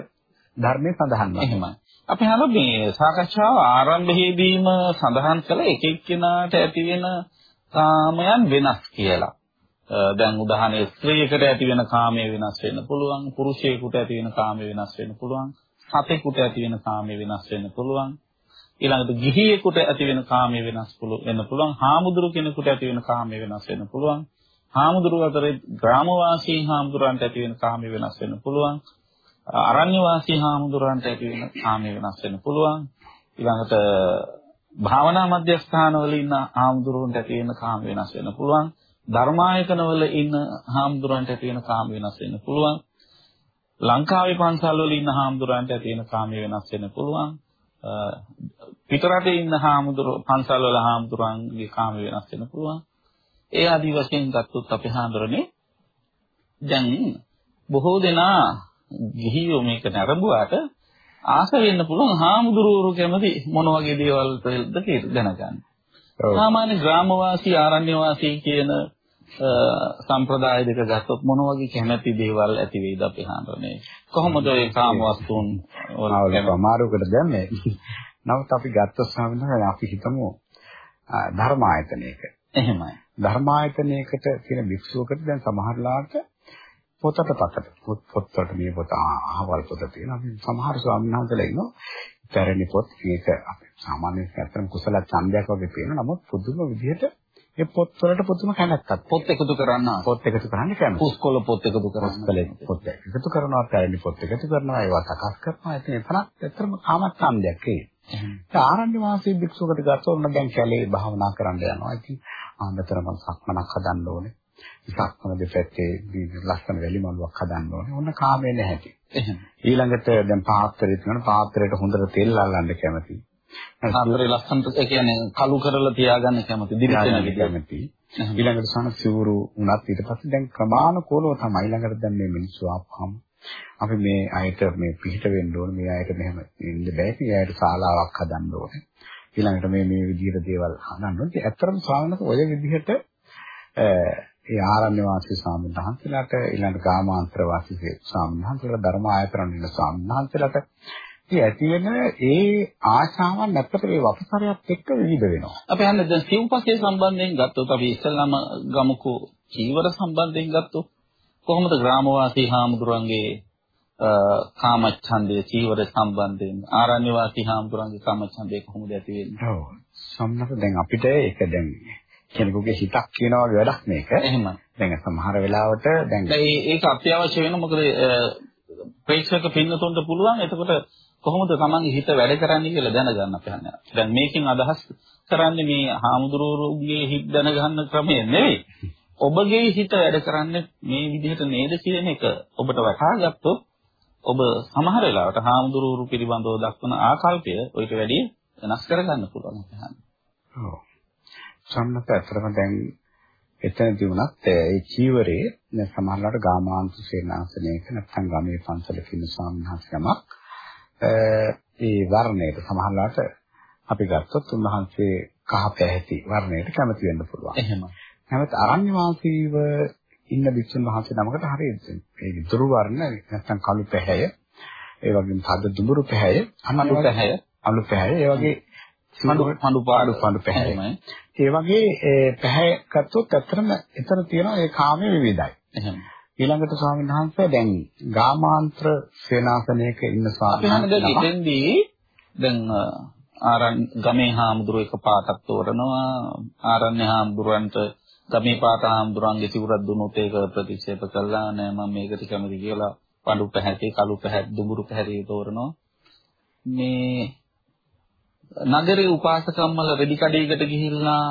ධර්මයේ සඳහන් වෙන්නේ. එහෙමයි. අපි අහන මේ සාකච්ඡාව ආරම්භයේදීම සඳහන් කළ එක එක්කෙනාට ඇති වෙන කාමයන් වෙනස් කියලා. දැන් උදාහරණයක් ස්ත්‍රියකට ඇති වෙන කාමය වෙනස් වෙන්න පුළුවන් පුරුෂයෙකුට ඇති වෙන කාමය වෙනස් වෙන්න පුළුවන් සතෙකුට ඇති වෙන කාමය වෙනස් වෙන්න පුළුවන් ඊළඟට ගිහියෙකුට ඇති වෙන කාමය වෙනස් වෙන්න පුළුවන් හාමුදුරු කෙනෙකුට ඇති වෙන කාමය වෙනස් වෙන්න පුළුවන් හාමුදුරු අතරේ ග්‍රාමවාසී හාමුදුරන්ට ඇති වෙන කාමය වෙනස් වෙන්න පුළුවන් අරණ්‍ය වාසී හාමුදුරන්ට ඇති වෙන කාමය වෙනස් වෙන්න පුළුවන් ඊළඟට භාවනා මධ්‍යස්ථානවල ඉන්න හාමුදුරුවන්ට ඇති වෙන කාම වෙනස් වෙන්න පුළුවන් ධර්මායතනවල ඉන්න හාමුදුරන්ට ඇති වෙන කාම වෙනස් වෙන්න පුළුවන්. ලංකාවේ පන්සල් වල ඉන්න හාමුදුරන්ට ඇති වෙන කාම වෙනස් වෙන්න පුළුවන්. පිටරටේ ඉන්න හාමුදුර පන්සල් වල හාමුදුරන්ගේ කාම වෙනස් වෙන්න පුළුවන්. ඒ ආදි වශයෙන් ගත්තොත් අපි හාමුදුරනේ දැන් බොහෝ දෙනා ගිහියෝ මේක නරඹුවාට ආස වෙන්න පුළුවන් හාමුදුරුවෝ කැමති මොන වගේ දේවල් වලද කියලා දැනගන්න. සාමාන්‍ය ග්‍රාමවාසී ආරණ්‍ය වාසී කියන සම්ප්‍රදාය දෙක ගත්තොත් මොන වගේ කැමැති දේවල් ඇති වෙයිද අපේ හාමුදුරනේ කොහොමද ඒ කාම වස්තුන් වල අමාරුකට දැම්මේ? නමුත් අපි ගත්ත ස්වාමීන් අපි හිතමු ධර්මායතනයක. එහෙමයි. ධර්මායතනයකට තියෙන භික්ෂුවකට දැන් සමහරලාට පොතට පතට පොත් පොත්වලට මේ පොත අහවල් පොත තියෙනවා. අපි සමහර ස්වාමීන් වහන්සේලා ඉන්නවා. පැරණි පොත් මේක අපි සාමාන්‍යයෙන් ඇත්තම කුසල ඡන්දයක් වගේ පේනවා. නමුත් පුදුම විදිහට ඒ පොත් වලට පුදුම කැමැත්තක්. පොත් එකතු කරන්න පොත් එකතු කරන්න කැමති. පුස්කොළ පොත් එකතු කරන්න. පොත් එකතු කරනවා, පැරණි පොත් එකතු කරනවා, ඒවා සකස් කරනවා. ඉතින් එතනත් ඇත්තම කාමච්ඡන්දයක් ඒ. ඒ ආරණ්‍ය වාසී භික්ෂුවකට ගත්තොත් දැන් කැලේ භාවනා කරන්න යනවා. ඉතින් ආන්දතරම සක්මනක් හදන්න ඕනේ. සක්මන දෙපැත්තේ ලස්සන වැලි මලුවක් හදන්න ඕනේ. ඔන්න කාමේ නැහැටි. එහෙනම් ඊළඟට දැන් පාත්‍රය තියෙනවා. පාත්‍රයට හොඳට තෙල් අල්ලන්න කැමති. පාත්‍රය ලස්සනට ඒ කියන්නේ කළු කරලා තියාගන්න කැමති. විදිහ කැමති. ඊළඟට සන සිවුරු උනත් ඊට පස්සේ දැන් ක්‍රමානුකූලව තමයි ඊළඟට දැන් මේ මිනිස්සු ආපහම අපි මේ අයට මේ පිහිට වෙන්න ඕනේ. මේ අයට මෙහෙම ඉන්න බෑ. මේ අයට ශාලාවක් හදන්න ඕනේ. ඊළඟට මේ මේ විදිහට දේවල් හදන්න ඕනේ. ඇත්තටම ස්වාමීන් ඔය විදිහට ඒ ආරණ්‍ය වාසී ස්වාමීන් වහන්සේලාට ඊළඟ ගාමාන්තර වාසී ස්වාමීන් වහන්සේලාට ධර්ම ආයතන වල ස්වාමීන් වහන්සේලාට ඉතින් ඇති වෙන ඒ ආශාවන් නැත්තට මේ වපසරයත් එක්ක විවිධ වෙනවා. අපි හන්නේ දැන් සිව්පස්සේ සම්බන්ධයෙන් ගත්තොත් අපි ඉස්සල්ලාම ගමුකෝ චීවර සම්බන්ධයෙන් ගත්තොත් කොහොමද ග්‍රාමවාසී හාමුදුරන්ගේ කාමච්ඡන්දයේ චීවර සම්බන්ධයෙන් ආරණ්‍ය වාසී හාමුදුරන්ගේ කාමච්ඡන්දේ කොහොමද ඇති වෙන්නේ? ඔව්. සම්මත දැන් අපිට ඒක දැන් කෙනෙකුගේ හිතක් කියනවා වගේ වැඩක් මේක. එහෙමයි. දැන් සමහර වෙලාවට දැන් ඒක අත්‍යවශ්‍ය වෙන මොකද ප්‍රේක්ෂක පින්නතුන්ට පුළුවන් එතකොට කොහොමද තමන්ගේ හිත වැඩ කරන්නේ කියලා දැනගන්න අපහන්න. දැන් මේකෙන් අදහස් කරන්නේ මේ හාමුදුරුවෝගේ හිත දැනගන්න ක්‍රමය නෙවෙයි. ඔබගේ හිත වැඩ කරන්නේ මේ විදිහට නේද කියන එක ඔබට වටහාගත්තොත් ඔබ සමහර වෙලාවට හාමුදුරුවෝ පිළිබඳව දක්වන ආකල්පය ඔයිට වැඩිය වෙනස් කරගන්න පුළුවන්. ඔව්. සම්මත ඇත්තටම දැන් එතනදී වුණත් ඒ චීවරේ සමහරවිට ගාමාන්ත සේනාසනයක නැත්නම් ගමේ පන්සලක ඉන්න සාමණේරයමක් ඒ වර්ණයට සමහරවිට අපි ගත්තොත් උන්වහන්සේ කහ පැහැති වර්ණයට කැමති වෙන්න පුළුවන්. එහෙම. නැවත අරණ්‍ය වාසීව ඉන්න භික්ෂුන් වහන්සේ නමකට හරියට ඒ දුරු වර්ණ නැත්නම් කළු පැහැය ඒ වගේම තද දුඹුරු පැහැය අමලු පැහැය අලු පැහැය ඒ වගේ පඳු පඳු පාඩු පඳු පැහැයමයි. ඒ වගේ පැහැ ගත්තොත් ඇත්තටම එතන තියෙන ඒ කාමයේ විවිධයි. එහෙම. ඊළඟට ස්වාමීන් වහන්සේ දැන් ගාමාන්ත්‍ර සේනාසනයක ඉන්න ස්වාමීන් වහන්සේ දැන් ආරණ්‍ය ගමේ හාමුදුරුවෝ එක පාටක් තෝරනවා ආරණ්‍ය හාමුදුරුවන්ට ගමේ පාට හාමුදුරන්ගේ සිවුරක් දුන්නොත් ඒක ප්‍රතික්ෂේප කළා නෑ මම මේකට කැමති කියලා පඳු පැහැති කළු පැහැති දුඹුරු පැහැති තෝරනවා මේ නගරේ උපාසකම් වල රෙදි කඩේකට ගිහිල්ලා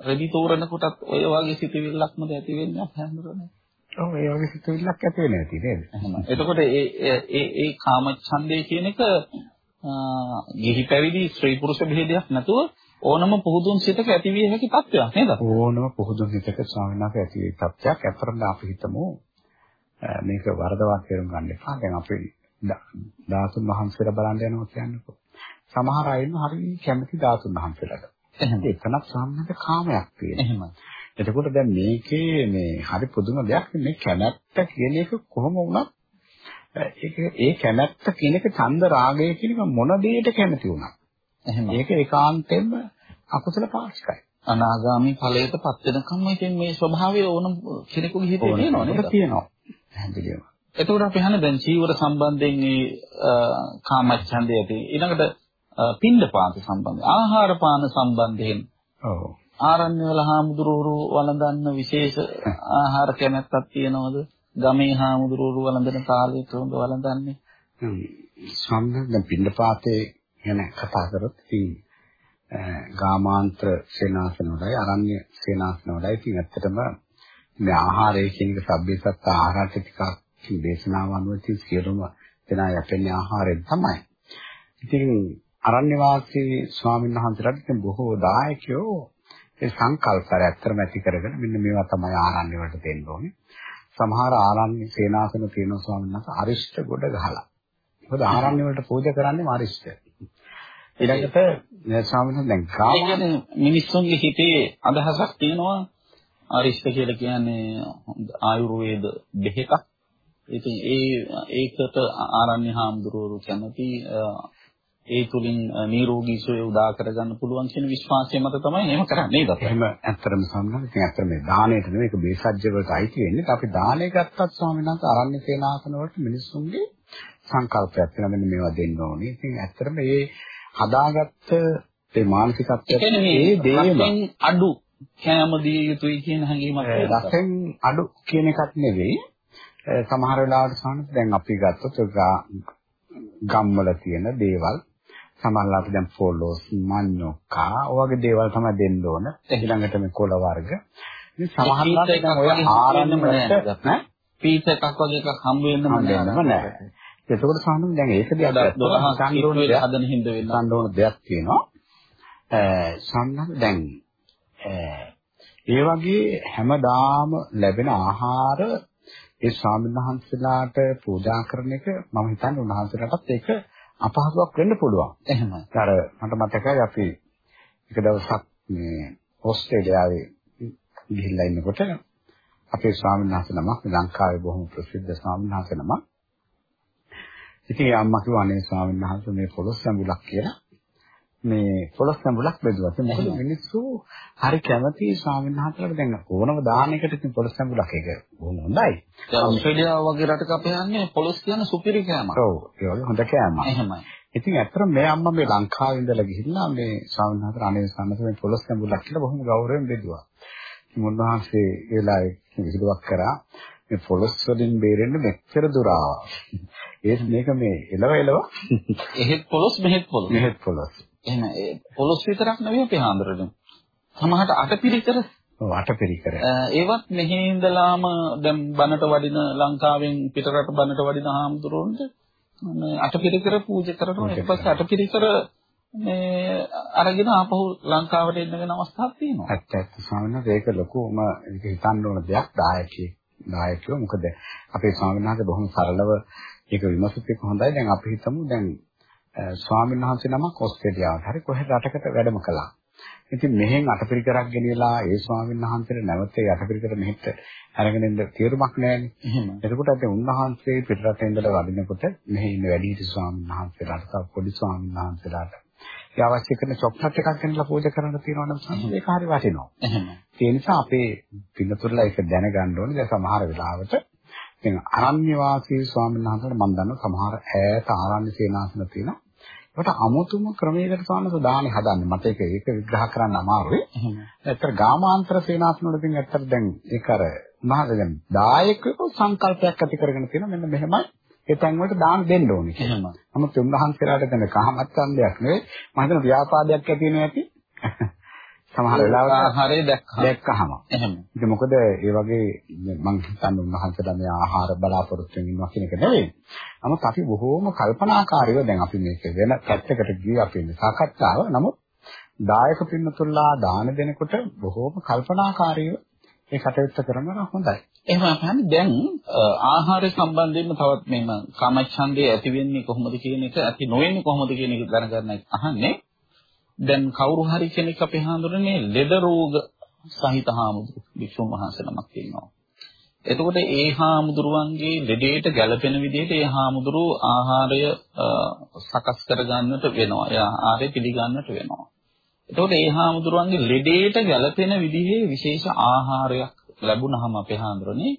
රෙදි තෝරන කොටත් ඔය වගේ සිතුවිල්ලක්මද ඇති වෙන්නේ අපහඳුරන්නේ. ඔව් ඒ වගේ සිතුවිල්ලක් ඇති වෙන්නේ නැති නේද? එහෙනම්. එතකොට ඒ ඒ ඒ කාමච්ඡන්දේ කියන එක ගිහි පැවිදි ස්ත්‍රී පුරුෂ භේදයක් නැතුව ඕනම පුහුදුන් සිතක ඇති විය හැකි තත්ත්වයක් නේද? ඕනම පුහුදුන් සිතක ස්වාමීන් වහන්සේ ඇති වෙයි තත්ත්වයක්. අතරම අපි හිතමු මේක වරදවා තේරුම් ගන්න එපා. දැන් අපි දාසුන් වහන්සේලා බලන්න යනවා කියන්නකෝ. සමහර අය ඉන්න හරිය කැමති ධාතුන් වහන්සේලාට. එහෙනම් එතනක් සාමාන්‍ය කාමයක් තියෙනවා. එහෙමයි. එතකොට දැන් මේකේ මේ හරි පුදුම දෙයක් මේ කැමැත්ත කියන එක කොහොම වුණත් ඒක ඒ කැමැත්ත කියන එක ඡන්ද රාගය කියන එක මොන දෙයකට කැමති වුණත්. එහෙනම් ඒක ඒකාන්තයෙන්ම අකුසල පාක්ෂිකයි. අනාගාමී ඵලයට පත් වෙනකම් ඉතින් මේ ස්වභාවය ඕන කෙනෙකුගේ හිතේ තියෙනවා නේද? තියෙනවා. පැහැදිලිවම. එතකොට අපි අහන දැන් චීවර සම්බන්ධයෙන් මේ කාමච්ඡන්දය ඇති. ඊළඟට පින්ඩපාත සම්බන්ධ ආහාර පාන සම්බන්ධයෙන් ඔව්. ආරණ්‍ය වල හාමුදුරුවෝ වළඳන්න විශේෂ ආහාර කැමැත්තක් තියනවද? ගමේ හාමුදුරුවෝ වළඳන කාලේ කොහොමද වළඳන්නේ? සම්බන්ධ පින්ඩපාතේ ගැන කතා කරොත් ඉතින් ගාමාන්ත්‍ර සේනාසන වලයි ආරණ්‍ය සේනාසන වලයි ඉතින් ඇත්තටම මේ ආහාරය කියන එක සබ්බේසත් ආහාරات ටිකක් දේශනාව අනුව ඉතින් සියලුම දෙනා යැපෙන්නේ ආහාරයෙන් තමයි. ඉතින් අරණ්‍ය වාසී ස්වාමීන් වහන්සේලාට ඉතින් බොහෝ දායකයෝ ඒ සංකල්පය ඇත්තටම ඇති කරගෙන මෙන්න මේවා තමයි ආරණ්‍ය වලට දෙන්න ඕනේ. සමහර ආරණ්‍ය සේනාසන තියෙන ස්වාමීන් වහන්සේ අරිෂ්ඨ ගොඩ ගහලා. මොකද ආරණ්‍ය වලට පූජා කරන්නේ අරිෂ්ඨ. ඊළඟට ස්වාමීන් වහන්සේ දැන් ඒ ගාම කියන්නේ මිනිස්සුන්ගේ හිතේ අදහසක් තියෙනවා අරිෂ්ඨ කියලා කියන්නේ ආයුර්වේද බෙහෙතක්. ඉතින් ඒ ඒකට ආරණ්‍ය හාමුදුරුවෝ කැමති අ, ඒ තුලින් නිරෝගී සුවය උදා කරගන්න පුළුවන් කියන විශ්වාසය මත තමයි එහෙම කරන්නේ නේද? එහෙම ඇත්තටම සම්මත. ඉතින් ඇත්තට මේ දාණයට නෙමෙයි ඒක බේසජ්‍ය වලට අයිති වෙන්නේ. අපි දාණය ගත්තත් ස්වාමීන් වහන්සේ ආරණ්‍ය සේනාසන වලට මිනිස්සුන්ගේ සංකල්පයක් වෙන මෙන්න මේවා දෙන්න ඕනේ. ඉතින් ඇත්තටම මේ හදාගත්ත ඒ මානසිකත්වය මේ දේම අඩු කෑම දිය යුතුයි කියන හැඟීමක්. රසෙන් අඩු කියන එකක් නෙවෙයි. සමහර වෙලාවට සානත් දැන් අපි ගත්තොත් ගම්වල තියෙන දේවල් සමහරවිට දැන් පොලොස් මඤ්ඤොක්කා ඔයගේ දේවල් තමයි දෙන්න ඕන. ඊළඟට මේ කොළ වර්ග. ඉතින් සමහරවිට දැන් ඔය වලට නෑ පීස් එකක් වගේ එකක් හම්බ වෙන්නම නෑ. ඒකෝට සානත් දැන් ඒක දිහා 12 ගන්න ඕන හදන හිඳ වෙන්න. ගන්න ඕන දෙයක් තියෙනවා. සම්මත දැන් ඒ වගේ හැමදාම ලැබෙන ආහාර ඒ ස්වාමීන් වහන්සේලාට පූජා කරන එක මම හිතන්නේ උන්වහන්සේලාටත් ඒක අපහසුයක් වෙන්න පුළුවන්. එහෙමයි. අර මට මතකයි අපි එක දවසක් මේ ඕස්ට්‍රේලියාවේ ගිහිල්ලා ඉන්නකොට අපේ ස්වාමීන් වහන්සේ නමක් ලංකාවේ බොහොම ප්‍රසිද්ධ ස්වාමීන් වහන්සේ නමක්. ඉතින් අම්මා කිව්වා අනේ ස්වාමීන් වහන්සේ මේ පොළොස් සම්බුලක් කියලා මේ පොළොස් සම්බුලක් බෙදුවා. ඒ මොකද මිනිස්සු හරි කැමති ස්වාමීන් වහන්සේලාට දැන් ඕනම දානයකට ඉතින් පොළොස් සම්බුලක් ඒක බොහොම හොඳයි. දැන් ඔස්ට්‍රේලියාව වගේ රටක අපි යන්නේ පොලොස් කියන සුපිරි කෑමක්. ඔව් ඒ වගේ හොඳ කෑමක්. එහෙමයි. ඉතින් ඇත්තටම මේ අම්මා මේ ලංකාවේ ඉඳලා ගිහිල්ලා මේ ස්වාමීන් වහන්සේ අනේ සම්මත මේ පොළොස් සම්බුලක් කියලා බොහොම ගෞරවයෙන් බෙදුවා. ඉතින් උන්වහන්සේ ඒලා විහිළුවක් කරා මේ පොළොස් වලින් බේරෙන්න මෙච්චර දුර ආවා. ඒත් මේක මේ එලව එලව එහෙත් පොලොස් මෙහෙත් පොලොස්. මෙහෙත් පොළොස්. එහෙම පොලොස් විතරක් නෙවෙයි අපි හාන්දරගෙන. සමහරට අටපිරිකර වටපිරිකර. ඒවත් මෙහි ඉඳලාම දැන් බනට වඩින ලංකාවෙන් පිටරට බනට වඩින හාමුදුරුවන්ට මේ අටපිරිකර පූජා කරනවා ඊට පස්සේ අටපිරිකර මේ අරගෙන ආපහු ලංකාවට එන්න වෙන අවස්ථාවක් තියෙනවා. ඇත්ත ඇත්ත ස්වාමීන් ඒක ලොකුම ඒක හිතන්න ඕන දෙයක් දායකයෙක්. දායකයෝ මොකද අපේ ස්වාමීන් වහන්සේ බොහොම සරලව ඒක විමසුත් එක්ක හොඳයි. දැන් අපි හිතමු දැන් ස්වාමීන් වහන්සේ නමක් ඕස්ට්‍රේලියාවට හරි කොහෙද රටකට වැඩම කළා. ඉතින් මෙහෙන් අටපිරිකරක් ගෙනියලා ඒ ස්වාමීන් වහන්සේට නැවත ඒ අටපිරිකර මෙහෙට අරගෙන එන්න තීරමක් නැහැනේ. එහෙම. එතකොට අද උන්වහන්සේ පිටරට ඉඳලා වදිනකොට මෙහි ඉන්න වැඩිහිටි ස්වාමීන් වහන්සේලාට තව පොඩි ස්වාමීන් වහන්සේලාට ඒ අවශ්‍ය කරන චොක්ලට් එකක් ගෙනලා පූජා කරන්න තියෙනවා නම් සම්පූර්ණ ඒක හරි වටිනවා. එහෙම. ඒ නිසා අපේ පින්නතුරලා ඒක දැනගන්න ඕනේ. දැන් සමහර වෙලාවට දැන් අරණ්‍ය වාසී ස්වාමීන් වහන්සේලා මම දන්නවා සමහර ඈත ආරණ්‍ය සේනාසන තියෙනවා. ඒකට අමුතුම ක්‍රමයකට සානස දාන්නේ හදන්නේ. මට ඒක ඒක විග්‍රහ කරන්න අමාරුයි. ඇත්තට ගාමාන්තර සේනාසන වල තියෙන ඇත්තට දැන් ඒක අර දැන් දායකව සංකල්පයක් ඇති කරගෙන තියෙනවා. මෙන්න මෙහෙමයි ඒ තැන් වලට දාන දෙන්න ඕනේ කියලා. නමුත් උන්වහන්සේලාට දැන් කහමත් ඡන්දයක් නෙවෙයි. මම හිතන ව්‍යාපාදයක් ඇති වෙනවා ඇති. සමහර වෙලාවට ආහාරය දැක්කා. දැක්කහම. එහෙම. ඉතින් මොකද ඒ වගේ මම හිතන්නේ උන්වහන්සේලා මේ ආහාර බලාපොරොත්තු වෙන ඉන්නවා කියන එක නෙවෙයි. නමුත් අපි බොහෝම කල්පනාකාරීව දැන් අපි මේක වෙන පැත්තකට ගියේ අපි ඉන්නේ සාකච්ඡාව. නමුත් දායක පින්නතුල්ලා දාන දෙනකොට බොහෝම කල්පනාකාරීව ඒ කටයුත්ත කරනවා හොඳයි. එහෙම අපහන්නේ දැන් අ, ආහාරය සම්බන්ධයෙන්ම තවත් මේම කාමච්ඡන්දේ ඇති වෙන්නේ කොහොමද කියන එක ඇති නොවෙන්නේ කොහොමද කියන එක දැනගන්න අහන්නේ. දැන් කවුරු හරි කෙනෙක් අපේ හාමුදුරනේ ලෙඩ රෝග සහිත හාමුදුරු වික්ෂුන් වහන්සේ නමක් ඉන්නවා. එතකොට ඒ හාමුදුරුවන්ගේ ලෙඩේට ගැළපෙන විදිහට ඒ හාමුදුරු ආහාරය අ, සකස් කරගන්නට වෙනවා. ඒ ආහාරය පිළිගන්නට වෙනවා. එතකොට ඒ හාමුදුරුවන්ගේ ලෙඩේට ගැළපෙන විදිහේ විශේෂ ආහාරයක් ලැබුණාම අපේ හාමුදුරනේ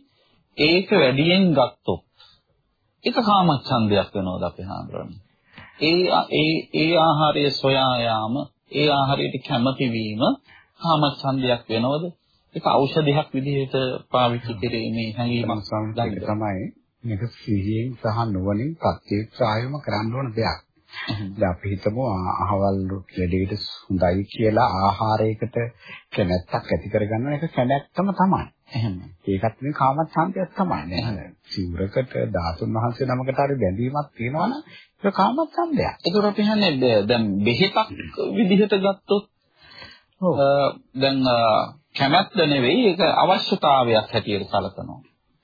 ඒක වැඩියෙන් ගත්තොත් ඒක කාමච්ඡන්දයක් වෙනවද අපේ හාමුදුරනේ? ඒ ඒ ඒ ආහාරය සොයා යාම, ඒ ආහාරයට කැමති වීම කාමච්ඡන්දයක් වෙනවද? ඒක ඖෂධයක් විදිහට පාවිච්චි කිරීමේ හැඟීමක් ගන්නද? තමයි මේක සිහියෙන් සහ නුවණින් ප්‍රත්‍යක්ෂායම කරන්න ඕන දෙයක්. දැන් අපි හිතමු අහවල් ලෙඩේට හොඳයි කියලා ආහාරයකට කැමැත්තක් ඇති කරගන්න එක කැමැත්තම තමයි. එහෙම. ඒකත් මේ කාමච්ඡන්දයක් තමයි නේද? සිවුරකට ධාතුන් වහන්සේ නමකට හරි බැඳීමක් තියෙනවනම් ඒක කාමච්ඡන්දයක්. ඒකට අපි හන්නේ ද- දැන් බෙහෙතක් විදිහට ගත්තොත් දැන් කැමැත්ත නෙවෙයි ඒක අවශ්‍යතාවයක් හැටියට සැලකනවා.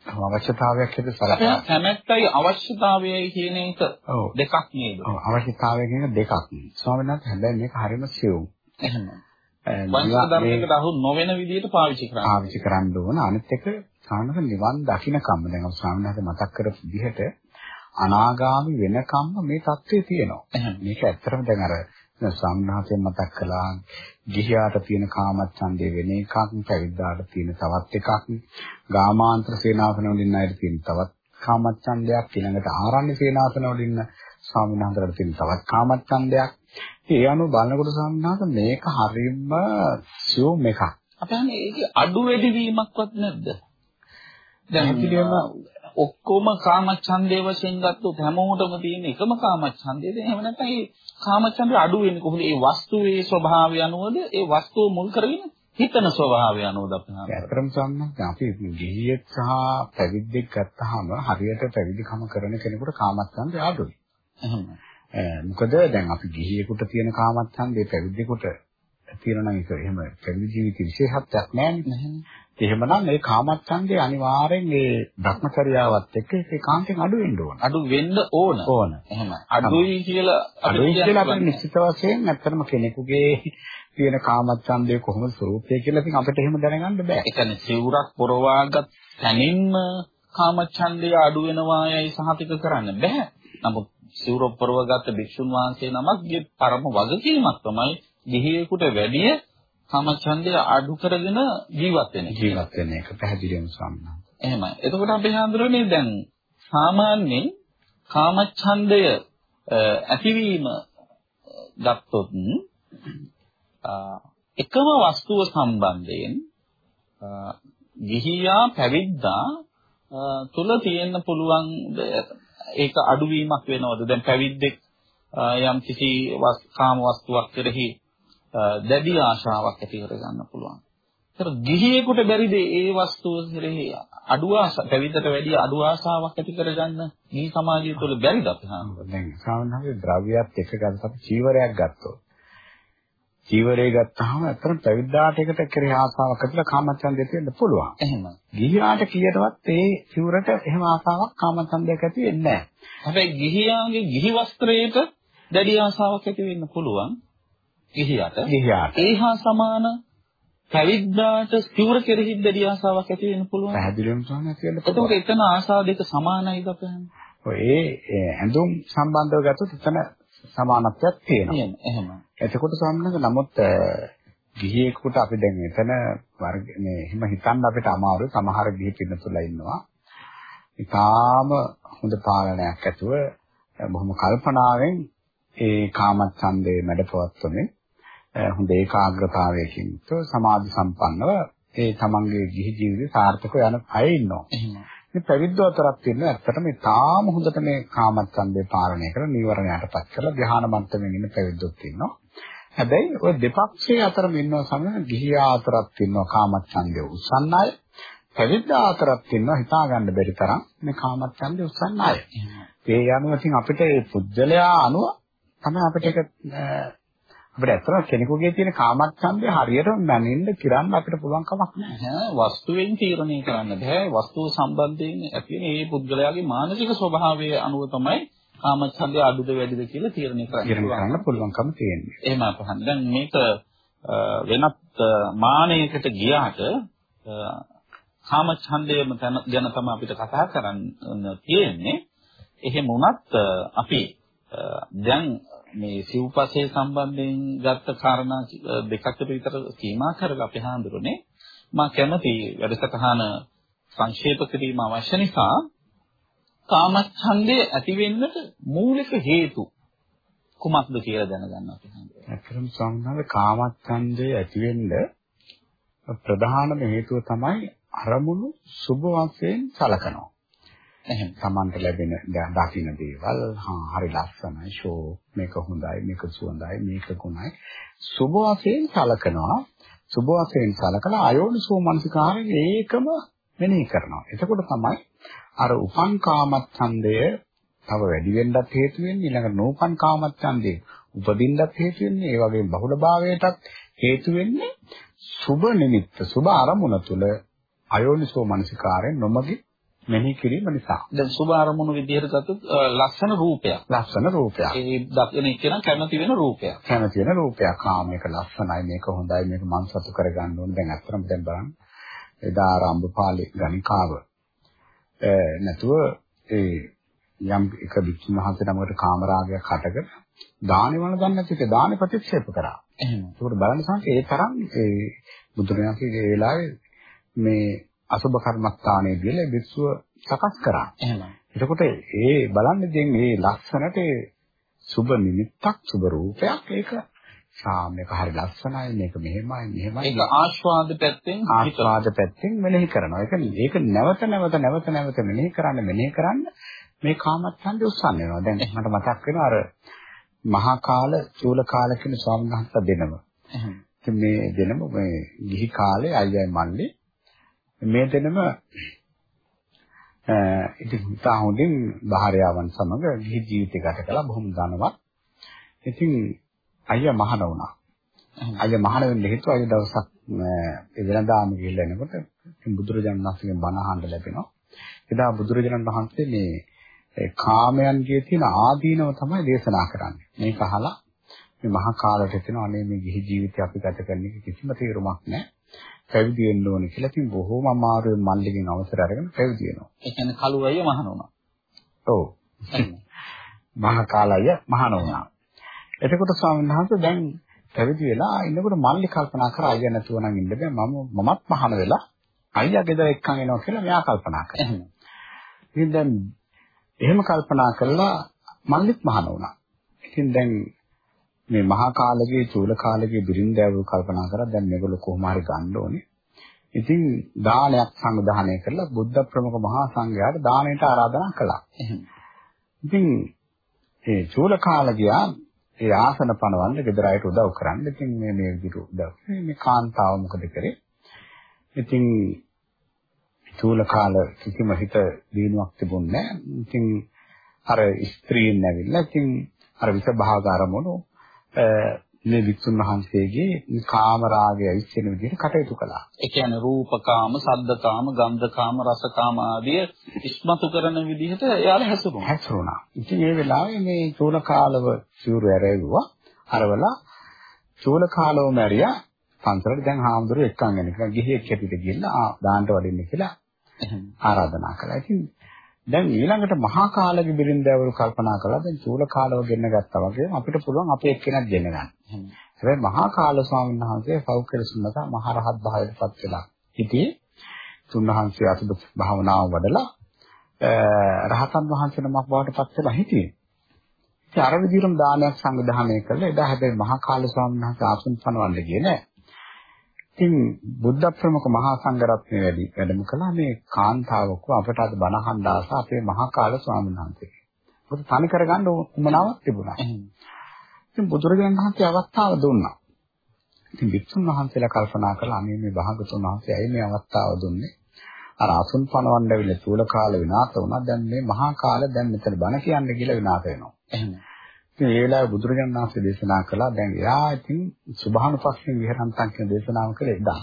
අවශ්‍යතාවයක් අපේ සලකනවා. කැමැත්තයි අවශ්‍යතාවයයි කියන එක. දෙකක් නේද? ඔව් අවශ්‍යතාවය කියන දෙකක්. ස්වාමීන් වහන්සේ හැබැයි මේක හරිම සියුම්. එහෙම. අ, වංශ නිවා- මේ ධර්මයකට අහු නොවන විදිහට පාවිච්චි කරන්න. පාවිච්චි කරන්න ඕන. අනිත් එක සානක නිවන් දකින්නකම් දැන් අපි ස්වාමීන් වහන්සේ මතක් කරපු විදිහට අනාගාමි වෙනකම්ම මේ தත්ත්වය තියෙනවා. මේක ඇත්තටම දැන් අර වහන්සේ මතක් කළා ගිහියාට තියෙන කාමච්ඡන්දේ වෙන එකක්, පැවිද්දාට තියෙන තවත් එකක්, ගාමාන්තර සේනාසන වලින් අයට තියෙන තවත් කාමච්ඡන්දයක්, ඊළඟට ආරණ්‍ය සේනාසන වලින් ස්වාමීන් වහන්සේලාට තියෙන තවත් කාමච්ඡන්දයක්. ඒ අනුව බලනකොට ස්වාමීන් වහන්සේ මේක හරියම සියුම් එකක්. අපි හන්නේ ඒකේ අඩු වැඩි වීමක්වත් නැද්ද? දැන් පැහැදිලිවම ඔක්කොම කාමච්ඡන්දේ වශයෙන් ගත්තොත් හැමෝටම තියෙන එකම කාමච්ඡන්දේද? එහෙම නැත්නම් මේ කාමච්ඡන්දේ අඩු වෙන්නේ කොහොමද? ඒ වස්තුවේ ස්වභාවය අනුවද? ඒ වස්තුව මුල් කරගෙන හිතන ස්වභාවය අනුවද අපි හන්නේ? ඇත්තටම සම්මත අපි ගිහියෙක් සහ පැවිද්දෙක් ගත්තාම හරියට පැවිදිකම කරන කෙනෙකුට කාමච්ඡන්දය අඩුයි. එහෙම. අਹ මොකද දැන් අපි ගිහියෙකුට තියෙන කාමච්ඡන්දේ පැවිද්දෙකුට තියෙනවා නම් ඒක එහෙම පැවිදි ජීවිත විශේෂත්වයක් නැහැ. එහෙමනම් ඒ කාමච්ඡන්දේ අනිවාර්යෙන් ඒ භ්‍රමචර්යාවත් එක්ක ඒක කාන්තෙන් අඩු වෙන්න ඕන. අඩු වෙන්න ඕන. ඕන. එහෙම. අඩුයි කියලා අඩුයි කියලා අපිට. නිශ්චිත වශයෙන් ඇත්තටම කෙනෙකුගේ තියෙන කාමච්ඡන්දේ කොහොමද ස්වરૂපය කියලා ඉතින් අපිට එහෙම දැනගන්න බෑ. ඒ කියන්නේ සිවුරක් පොරවාගත් තැනින්ම කාමච්ඡන්දය අඩු වෙනවායයි සහතික කරන්න බෑ. නමුත් සිවුර පොරවගත් භික්ෂුන් වහන්සේ නමක්ගේ පරම වගකීමක් තමයි ගිහියෙකුට වැඩිය කාමච්ඡන්දය අඩු කරගෙන ජීවත් වෙන එක. ජීවත් වෙන එක පැහැදිලිවම වහන්සේ. එහෙමයි. එතකොට අපි හඳුරන්නේ දැන් සාමාන්‍යයෙන් කාමච්ඡන්දය ඇතිවීම ගත්තොත් එකම වස්තුව සම්බන්ධයෙන් ගිහියා පැවිද්දා තුල තියෙන්න පුළුවන් ඒක අඩුවීමක් වෙනවද? දැන් පැවිද්දෙක් යම් කිසි කාම වස්තුවක් කෙරෙහි දැඩි ආශාවක් ඇති කර ගන්න පුළුවන්. ඒතර ගිහියෙකුට බැරිද ඒ වස්තුව කෙරෙහි අඩු ආශා පැවිද්දට වැඩි අඩු ආශාවක් ඇති කරගන්න මේ සමාජය තුළ බැරිද අපි? දැන් සාමාන්‍යයෙන් ද්‍රව්‍යات එක ගත්තත් අපි චීවරයක් ගත්තොත් චීවරය ගත්තාම අතන පැවිද්දාට එකට කෙරේ ආසාවක් ඇතිලා කාමච්ඡන්දය තියෙන්න පුළුවන්. එහෙම. ගිහියාට කීයටවත් ඒ චීවරට එහෙම ආසාවක් කාමච්ඡන්දයක් ඇති වෙන්නේ නැහැ. හැබැයි ගිහියාගේ ගිහි වස්ත්‍රයට දැඩි ආශාවක් ඇති වෙන්න පුළුවන්. ගිහියට. ගිහියාට ඒ හා සමාන පැවිද්දාට සිවුර කෙරෙහි දැඩි ආශාවක් ඇති වෙන්න පුළුවන්. පැහැදිලිවම සෝනක් කියන්න පුළුවන්. එතන ආශා දෙක සමානයිද අපහන්? ඔය ඇඳුම් සම්බන්ධව ගත්තොත් එතන සමානත්වයක් තියෙනවා. එහෙම. එතකොට සම්මත නමුත් ගිහියෙකුට අපි දැන් එතන වර්ග මේ එහෙම හිතන්න අපිට අමාරුයි. සමහර ගිහි පින්නතුලා ඉන්නවා. ඊටාම හොඳ පාලනයක් ඇතුව බොහොම කල්පනාවෙන් ඒ කාමච්ඡන්දේ මැඩපවත්වන්නේ හොඳ ඒකාග්‍රතාවයකින් යුක්තව සමාධි සම්පන්නව ඒ තමන්ගේ ගිහි ජීවිතය සාර්ථකව යන අය ඉන්නවා. මේ පැවිද්දෝ අතරක් තියෙන ඇත්තටම තාම හොඳට මේ කාමච්ඡන්දේ පාලනය කරලා නීවරණයටපත් කරලා ධ්‍යාන මට්ටමින් ඉන්න පැවිද්දොත් ඉන්නවා. හැබැයි ওই දෙපක්ෂයේ අතරම ඉන්නවා සමහර ගිහියා අතරක් ඉන්නවා කාමච්ඡන්දේ උස්සන්න අය. පැවිද්දා අතරක් ඉන්නවා හිතා ගන්න බැරි තරම් මේ කාමච්ඡන්දේ උස්සන්න අය. ඒ යනුව ඉතින් අපිට මේ පුජ්‍යලයා අනුව තමයි අපිට ඒක අපිට ඇත්තටම කෙනෙකුගේ තියෙන කාමච්ඡන්දේ හරියටම මැනින්න කිරන්න අපිට පුළුවන් කමක් නැහැ. වස්තුවෙන් තීරණය කරන්න බෑ වස්තුව සම්බන්ධයෙන් ඇති මේ පුද්ගලයාගේ මානසික ස්වභාවය අනුව තමයි කාමච්ඡන්දය අඩුද වැඩිද කියලා තීරණය කරන්න පුළුවන්කම තියෙන්නේ. එහෙම අපහන්. දැන් මේක වෙනත් මානයකට ගියාට කාමච්ඡන්දයම ගැන තමයි අපිට කතා කරන්න තියෙන්නේ. එහෙම වුණත් අපි දැන් මේ සිව්පසේ සම්බන්ධයෙන් ගත්ත කාරණා අ, දෙකකට විතර සීමා කරලා අපි හඳුරන්නේ මා කැමති වැඩසටහන සංක්ෂේප කිරීම අවශ්‍ය නිසා කාමච්ඡන්දය ඇති වෙන්නට මූලික හේතු කුමක්ද කියලා දැනගන්න අපි හඳුරන්නේ. ඇත්තටම ස්වාමීන් වහන්සේ කාමච්ඡන්දය ඇති වෙන්න ප්‍රධානම හේතුව තමයි අරමුණු සුභ වශයෙන් සලකනවා. එහෙම. Tamanට ලැබෙන ද- දකින්න දේවල් හා හරි ලස්සනයි ෂෝ මේක හොඳයි මේක සුවඳයි මේක ගුණයි සුභ වශයෙන් සලකනවා සුභ වශයෙන් සලකලා අයෝනිසෝ මනසිකාරයෙන් ඒකම මෙනෙහි කරනවා. එතකොට තමයි අර උපන් කාමච්ඡන්දය තව වැඩි වෙන්නත් හේතු වෙන්නේ ඊළඟ නෝපන් කාමච්ඡන්දේ උපදින්නත් හේතු වෙන්නේ ඒ වගේම බහුලභාවයටත් හේතු වෙන්නේ සුභ නිමිත්ත සුභ අරමුණ තුල අයෝනිසෝ මනසිකාරයෙන් නොමගි මෙනෙහි කිරීම නිසා. දැන් සුබ අරමුණු විදිහට ගත්තොත් ලස්සන රූපයක්. ලස්සන රූපයක්. ඒ දකින එක්කෙනා කැමති වෙන රූපයක්. කැමති වෙන රූපයක්. ආ මේක ලස්සනයි, මේක හොඳයි, මේක මං සතු කරගන්න ඕනේ. දැන් අත්‍තරම දැන් බලන්න. එදා ආරම්භ පාළේ ගණිකාව. නැතුව ඒ යම් එක වික්ෂුන් වහන්සේ නමකට කාමරාගයක් හටගෙන දානෙ වල ගන්න නැති එක දානෙ ප්‍රතික්ෂේප කරා. එහෙම. ඒකට බලන්න සංක ඒ තරම් ඒ බුදුරජාණන්ගේ වෙලාවේ මේ අසුබ කර්මස්ථානයේ දීලා විශ්ව සකස් කරා. එහෙම. එතකොට ඒ බලන්නේ දැන් මේ ලස්සනට සුබ නිමිත්තක් සුබ රූපයක් ඒක සා මේක හරි ලස්සනයි මේක මෙහෙමයි මෙහෙමයි ඒක ආස්වාද පැත්තෙන් ආස්වාද පැත්තෙන් මෙනෙහි කරනවා. ඒක ඒක නැවත නැවත නැවත නැවත මෙනෙහි කරන්න මෙනෙහි කරන්න මේ කාමච්ඡන්දය උස්සන්න වෙනවා. දැන් මට මතක් වෙනවා අර මහා කාල චූල කාල කියන ස්වාමීන් වහන්සේ දෙනම. ඉතින් මේ දෙනම මේ ගිහි කාලේ අයියයි මල්ලි මේ දෙනම ඉතින් තා හොඳින් භාර්යාවන් සමග ගිහි ජීවිතය ගත කළා බොහොම ධනවත්. ඉතින් අයියා මහාන වුණා. අයියා මහාන වෙන්න හේතුව අයියා දවසක් ඒ වෙනදාම ගිහිල්ලා එනකොට ඉතින් බුදුරජාණන් වහන්සේගෙන් බණ අහන්න ලැබෙනවා. එදා බුදුරජාණන් වහන්සේ මේ ඒ කාමයන්ගේ තියෙන ආදීනව තමයි දේශනා කරන්නේ. මේක අහලා මේ මහා කාලයට එතන අනේ මේ ගිහි ජීවිතය අපි ගත කරන එක කිසිම තේරුමක් නැහැ. පැවිදි වෙන්න ඕනේ කියලා ඉතින් බොහෝම අමාරුවෙන් මල්ලිගෙන් අවසර අරගෙන පැවිදි වෙනවා. ඒ කියන්නේ කළු අය මහන වුණා. ඔව්. මහා කාලය මහාන වුණා. එතකොට ස්වාමීන් වහන්සේ දැන් පැවිදි වෙලා ඉන්නකොට මල්ලි කල්පනා කරා අයියා නැතුව නම් ඉන්න බෑ මම මමත් මහාන වෙලා අයියා ගෙදර එක්කන් එනවා කියලා මෙයා කල්පනා කරා. ඉතින් දැන් එහෙම කල්පනා කළා මල්ලිත් මහාන වුණා. ඉතින් දැන් මේ මහා කාලයේ චූල කාලයේ බිරින්දෑව කල්පනා කරා දැන් මේගොල්ලෝ කොහොම හරි ගන්න ඕනේ. ඉතින් දානයක් සංවිධානය කරලා බුද්ධ ප්‍රමුඛ මහා සංඝයාට දාණයට ආරාධනා කළා. ඉතින් ඒ චූල කාලගියා ඒ ආසන පනවන්න ගෙදර අයට උදව් කරන්න. ඉතින් මේ මේ විදිහට උදව්. මේ කාන්තාව මොකද කරේ? ඉතින් චූල කාල කිසිම හිත දිනුවක් තිබුණේ නැහැ. ඉතින් අර ස්ත්‍රීන් ඇවිල්ලා ඉතින් අර විස භාග අරමුණු මේ වික්ෂුන් වහන්සේගේ කාම රාගය ඉස්සෙන විදිහට කටයුතු කළා. ඒ කියන්නේ රූපකාම, සද්දකාම, ගන්ධකාම, රසකාම ආදී ඉස්මතු කරන විදිහට එයාලා හැසිරුණා. හැසිරුණා. ඉතින් ඒ වෙලාවේ මේ චූල කාලව සිවුරු ඇරෙව්වා. අරවලා චූල කාලව මැරියා. පන්සලට දැන් හාමුදුරුවෝ එක්කන් යන එක ගිහියෙක් හැටියට ගිහිල්ලා දාන්නට වඩින්න කියලා ආරාධනා කළා. ඉතින් දැන් ඊළඟට මහා කාලගේ බිරින්දෑවරු කල්පනා කළා දැන් චූල කාලව ගෙන්න ගත්තා වගේ අපිට පුළුවන් අපේ එක්කෙනෙක් ගෙන්න ගන්න. හැබැයි මහා කාල ස්වාමීන් වහන්සේ පෞකල සුන්නත මහරහත් භාවයටපත් වෙලා ඉතින් තුන්වහන්සේ අතුද භාවනාව වඩලා රහතන් වහන්සේ නමක් බවට පත් වෙලා හිටියේ. ඉතින් අර විදිහටම දානයක් සංවිධානය කළා. එදා හැබැයි මහා කාල ස්වාමීන් වහන්සේ ආසන පනවන්න ගියේ නෑ. ඉතින් බුද්ධ ප්‍රමුඛ මහා සංඝරත්නය වැඩි වැඩම කළා මේ කාන්තාවක අපට අද බණහන් දාස අපේ මහා කාල ස්වාමීන් වහන්සේ. මොකද තනි කරගන්න උමනාවක් තිබුණා. ඉතින් බුදුරජාණන් වහන්සේ අවස්ථාව දුන්නා. ඉතින් වික්ෂුන් වහන්සේලා කල්පනා කළා අනේ මේ භාගතුන් වහන්සේ ඇයි මේ අවස්ථාව දුන්නේ? අර අසුන් පනවන්න ඇවිල්ලා චූල කාල විනාශ වුණා. දැන් මේ මහා කාල දැන් මෙතන බණ කියන්නේ කියලා විනාශ වෙනවා. එහෙම. ඉතින් ඒ වෙලාවේ බුදුරජාණන් වහන්සේ දේශනා කළා දැන් එයා ඉතින් සුභානුපස්සී විහරන්තන් කියන දේශනාව කළේ එදා.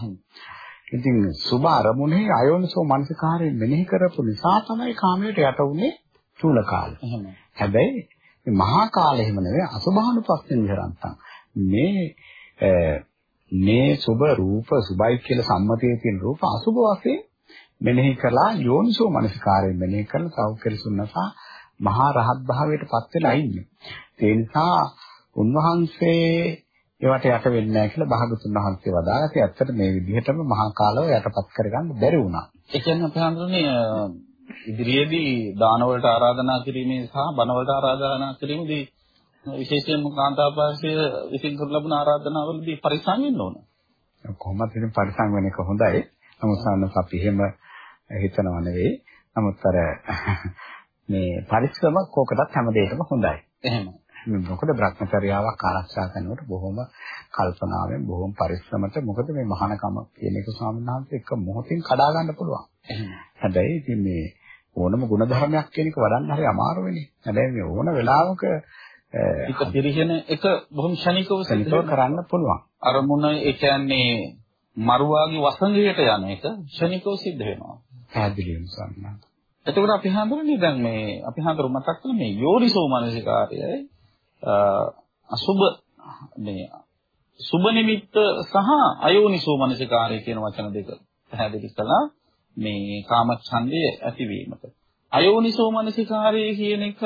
ඉතින් සුභ අරමුණේ අයෝනිසෝ මනසිකාරයෙන් මෙනෙහි කරපු නිසා තමයි කාමයට යට වුනේ චූල කාලය. එහෙම. හැබැයි මේ මහා කාලය එහෙම නෙවෙයි අසුභානුපස්සී විහරන්තන්. මේ මේ සුභ රූප සුභයි කියලා සම්මතයේ තියෙන රූප අසුභ වශයෙන් මෙනෙහි කළා යෝනිසෝ මනසිකාරයෙන් මෙනෙහි කරලා සෞඛ්‍යසුන්නසා මහා රහත් භාවයට පත් වෙලා ඉන්නේ. ඒ නිසා උන්වහන්සේ ඒවට යට වෙන්නේ නැහැ කියලා භාගතුන් වහන්සේ වදාළා. ඒ ඇත්තට මේ විදිහටම මහා කාලව යටපත් කරගන්න බැරි වුණා. ඒ කියන්නේ අපි හඳුනන්නේ ඉදිරියේදී දාන වලට ආරාධනා කිරීමේ සහ බණ වලට ආරාධනා කිරීමේදී විශේෂයෙන්ම කාන්තාපාසය විසින් කරන ලබන ආරාධනාවලදී පරිස්සම් වෙන්න ඕන. කොහොමද ඉතින් පරිස්සම් වෙන එක හොඳයි. නමුත් සාන්නස් අපි එහෙම හිතනව නෙවෙයි. නමුත් අර මේ පරිස්සම කෝකටත් හැම දෙයකම හොඳයි. එහෙම. මොකද භ්‍රමචර්යාවක් ආරක්ෂා කරනකොට බොහොම කල්පනාවෙන් බොහොම පරිස්සමට මොකද මේ මහානකම කියන එක ස්වාමීන් වහන්සේ එක මොහොතින් කඩා ගන්න පුළුවන්. හැබැයි ඉතින් මේ ඕනම ಗುಣධර්මයක් කියන එක වඩන්න හරි අමාරු වෙන්නේ. හැබැයි මේ ඕන වෙලාවක එක පිරිහෙන එක බොහොම ෂණිකව සිද්ධ කරන්න පුළුවන්. අරමුණ ඒ කියන්නේ මරුවාගේ වසඟයට යන එක ෂණිකව සිද්ධ වෙනවා. පැහැදිලිවම සම්මත. එතකොට අපි හඳුනන්නේ දැන් මේ අපි හඳුරු මතක් කළ මේ යෝනිසෝ මනසිකාර්යයි අසුබ මේ සුබ නිමිත්ත සහ අයෝනිසෝ මනසිකාර්ය කියන වචන දෙක පැහැදිලි කළා මේ කාමච්ඡන්දයේ ඇතිවීමට. අයෝනිසෝ මනසිකාර්ය කියන එක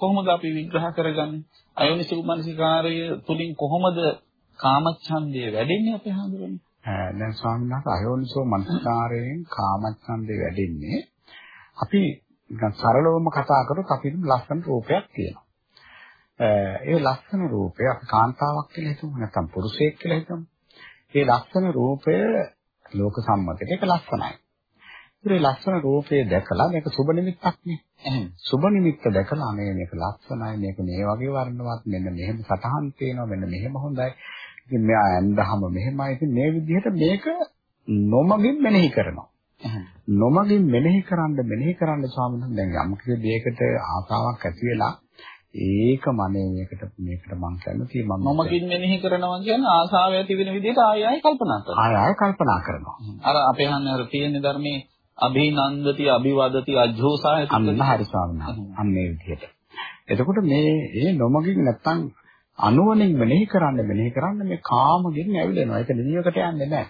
කොහොමද අපි විග්‍රහ කරගන්නේ? අයෝනිසෝ මනසිකාර්ය තුලින් කොහොමද කාමච්ඡන්දය වැඩෙන්නේ අපි හඳුනන්නේ? දැන් ස්වාමීන් වහන්සේ අයෝනිසෝ මනසිකාරයෙන් කාමච්ඡන්දේ වැඩෙන්නේ අපි නිකන් සරලවම කතා කරොත් අපිට ලස්සන රූපයක් තියෙනවා. ඒ ලස්සන රූපය අපි කාන්තාවක් කියලා හිතමු නැත්නම් පුරුෂයෙක් කියලා හිතමු. ඒ ලස්සන රූපය ලෝක සම්මතයට ඒක ලස්සනයි. ඒ ලස්සන රූපය දැකලා මේක සුබ නිමිත්තක් නේ. සුබ නිමිත්ත දැකලා මේ මේක ලස්සනයි මේක මේ වගේ වර්ණවත් මෙන්න මෙහෙම සටහන් තියෙනවා මෙන්න මෙහෙම හොඳයි. ඉතින් මෙයා ඇඳහම මෙහෙමයි. ඉතින් මේ විදිහට මේක නොමගින් මෙනෙහි කරනවා. නොමගින් මෙනෙහි කරන්න මෙනෙහි කරන්න ස්වාමීන් වහන්සේ දැන් යම් කිසි දෙයකට ආසාවක් ඇති වෙලා ඒක මනේ මේකට මේකට මං කැමතියි මම නොමගින් මෙනෙහි කරනවා කියන්නේ ආසාව ඇති වෙන විදිහට ආය ආය කල්පනා කරනවා. ආය ආය කල්පනා කරනවා. අර අපේ හන්නේ අර තියෙන ධර්මයේ අභිනන්දති අභිවදති අජ්ජෝසාය අන්න හරි ස්වාමීන් වහන්සේ. අන්න ඒ විදිහට. එතකොට මේ ඒ නොමගින් නැත්තම් අනුවණින් මෙනෙහි කරන්න මෙනෙහි කරන්න මේ කාමගෙන් ඇවිලෙනවා. ඒක නිවියකට යන්නේ නැහැ.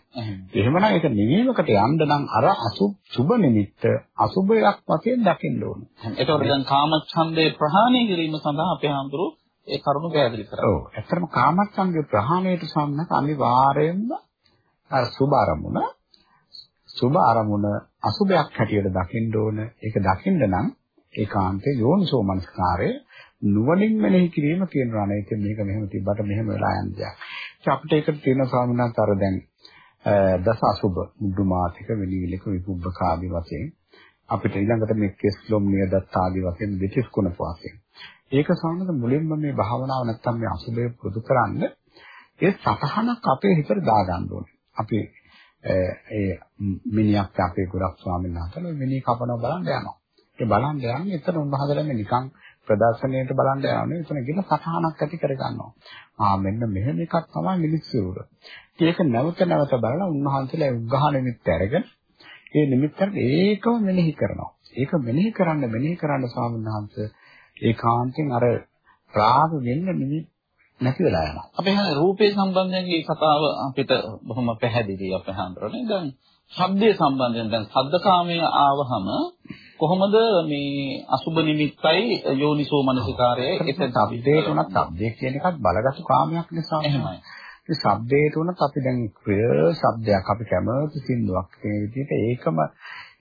එහෙමනම් ඒක නිවියකට යන්න නම් අර අසුබ සුබ නිමිත්ත අසුබයක් වශයෙන් දකින්න ඕන. ඒකවල දැන් කාමච්ඡන්දේ ප්‍රහාණය කිරීම සඳහා අපේ හඳුරු ඒ කරුණු පැහැදිලි කරා. ඔව්. ඇත්තටම කාමච්ඡන්දේ ප්‍රහාණයට සම්බන්ධ අනිවාර්යයෙන්ම අර සුබ අරමුණ සුබ අරමුණ අසුබයක් හැටියට දකින්න ඕන. ඒක දකින්න නම් ඒකාන්තේ යෝනිසෝ මනස්කාරයේ නුවණින් මෙනෙහි කිරීම කියනවා නේ. ඉතින් මේක මෙහෙම තිබ්බට මෙහෙම වෙලා යන දෙයක්. ඉතින් අපිට ඒකට තියෙන ස්වාමීන් වහන්සේ අර දැන් දස අසුබ මුදුමාතික විනීලක විපුබ්බක ආදී වශයෙන් අපිට ඊළඟට මේ කෙස්ලොම් නියදත් ආදී වශයෙන් දෙතිස් කුණ වශයෙන්. ඒක සාමාන්‍යයෙන් මුලින්ම මේ භාවනාව නැත්තම් මේ අසුබය පුරුදු කරන්න ඒ සතහනක් අපේ හිතට දාගන්න ඕනේ. අපි ඒ මිනිහක් අපේ ගොඩක් ස්වාමීන් වහන්සේලා මිනිහ කපනවා බලන්න යනවා. ඒ බලන්න යන්නේ එතන උන්වහන්සේලා නිකන් ප්‍රදර්ශනයට බලන්න යන්නේ එතන ගිහින් සතහනක් ඇති කර ගන්නවා. ආ මෙන්න මෙහෙම එකක් තමයි මිනිස්සු උර. ඒක නැවත නැවත බලලා උන්වහන්සේලා උග්ඝහ නිමිත්ත අරගෙන ඒ නිමිත්තට ඒකම මෙනෙහි කරනවා. ඒක මෙනෙහි කරන්න මෙනෙහි කරන්න ස්වාමීන් වහන්සේ ඒකාන්තයෙන් අර රාග වෙන්න නිමි නැති වෙලා යනවා. අපේ රූපේ සම්බන්ධයෙන් මේ කතාව අපිට බොහොම පැහැදිලි අපේ හඳුරන්නේ. දැන් ශබ්දයේ සම්බන්ධයෙන් දැන් ශබ්දකාමයේ ආවහම කොහොමද මේ අසුබ නිමිත්තයි යෝනිසෝ මනසිකාරයයි එක ශබ්දයට උනත් ශබ්දය කියන එකත් බලගත්තු කාමයක් නිසා එහෙමයි. ඒ ශබ්දයට උනත් අපි දැන් ප්‍රිය ශබ්දයක්. අපි කැමති සින්දුවක් මේ විදිහට ඒකම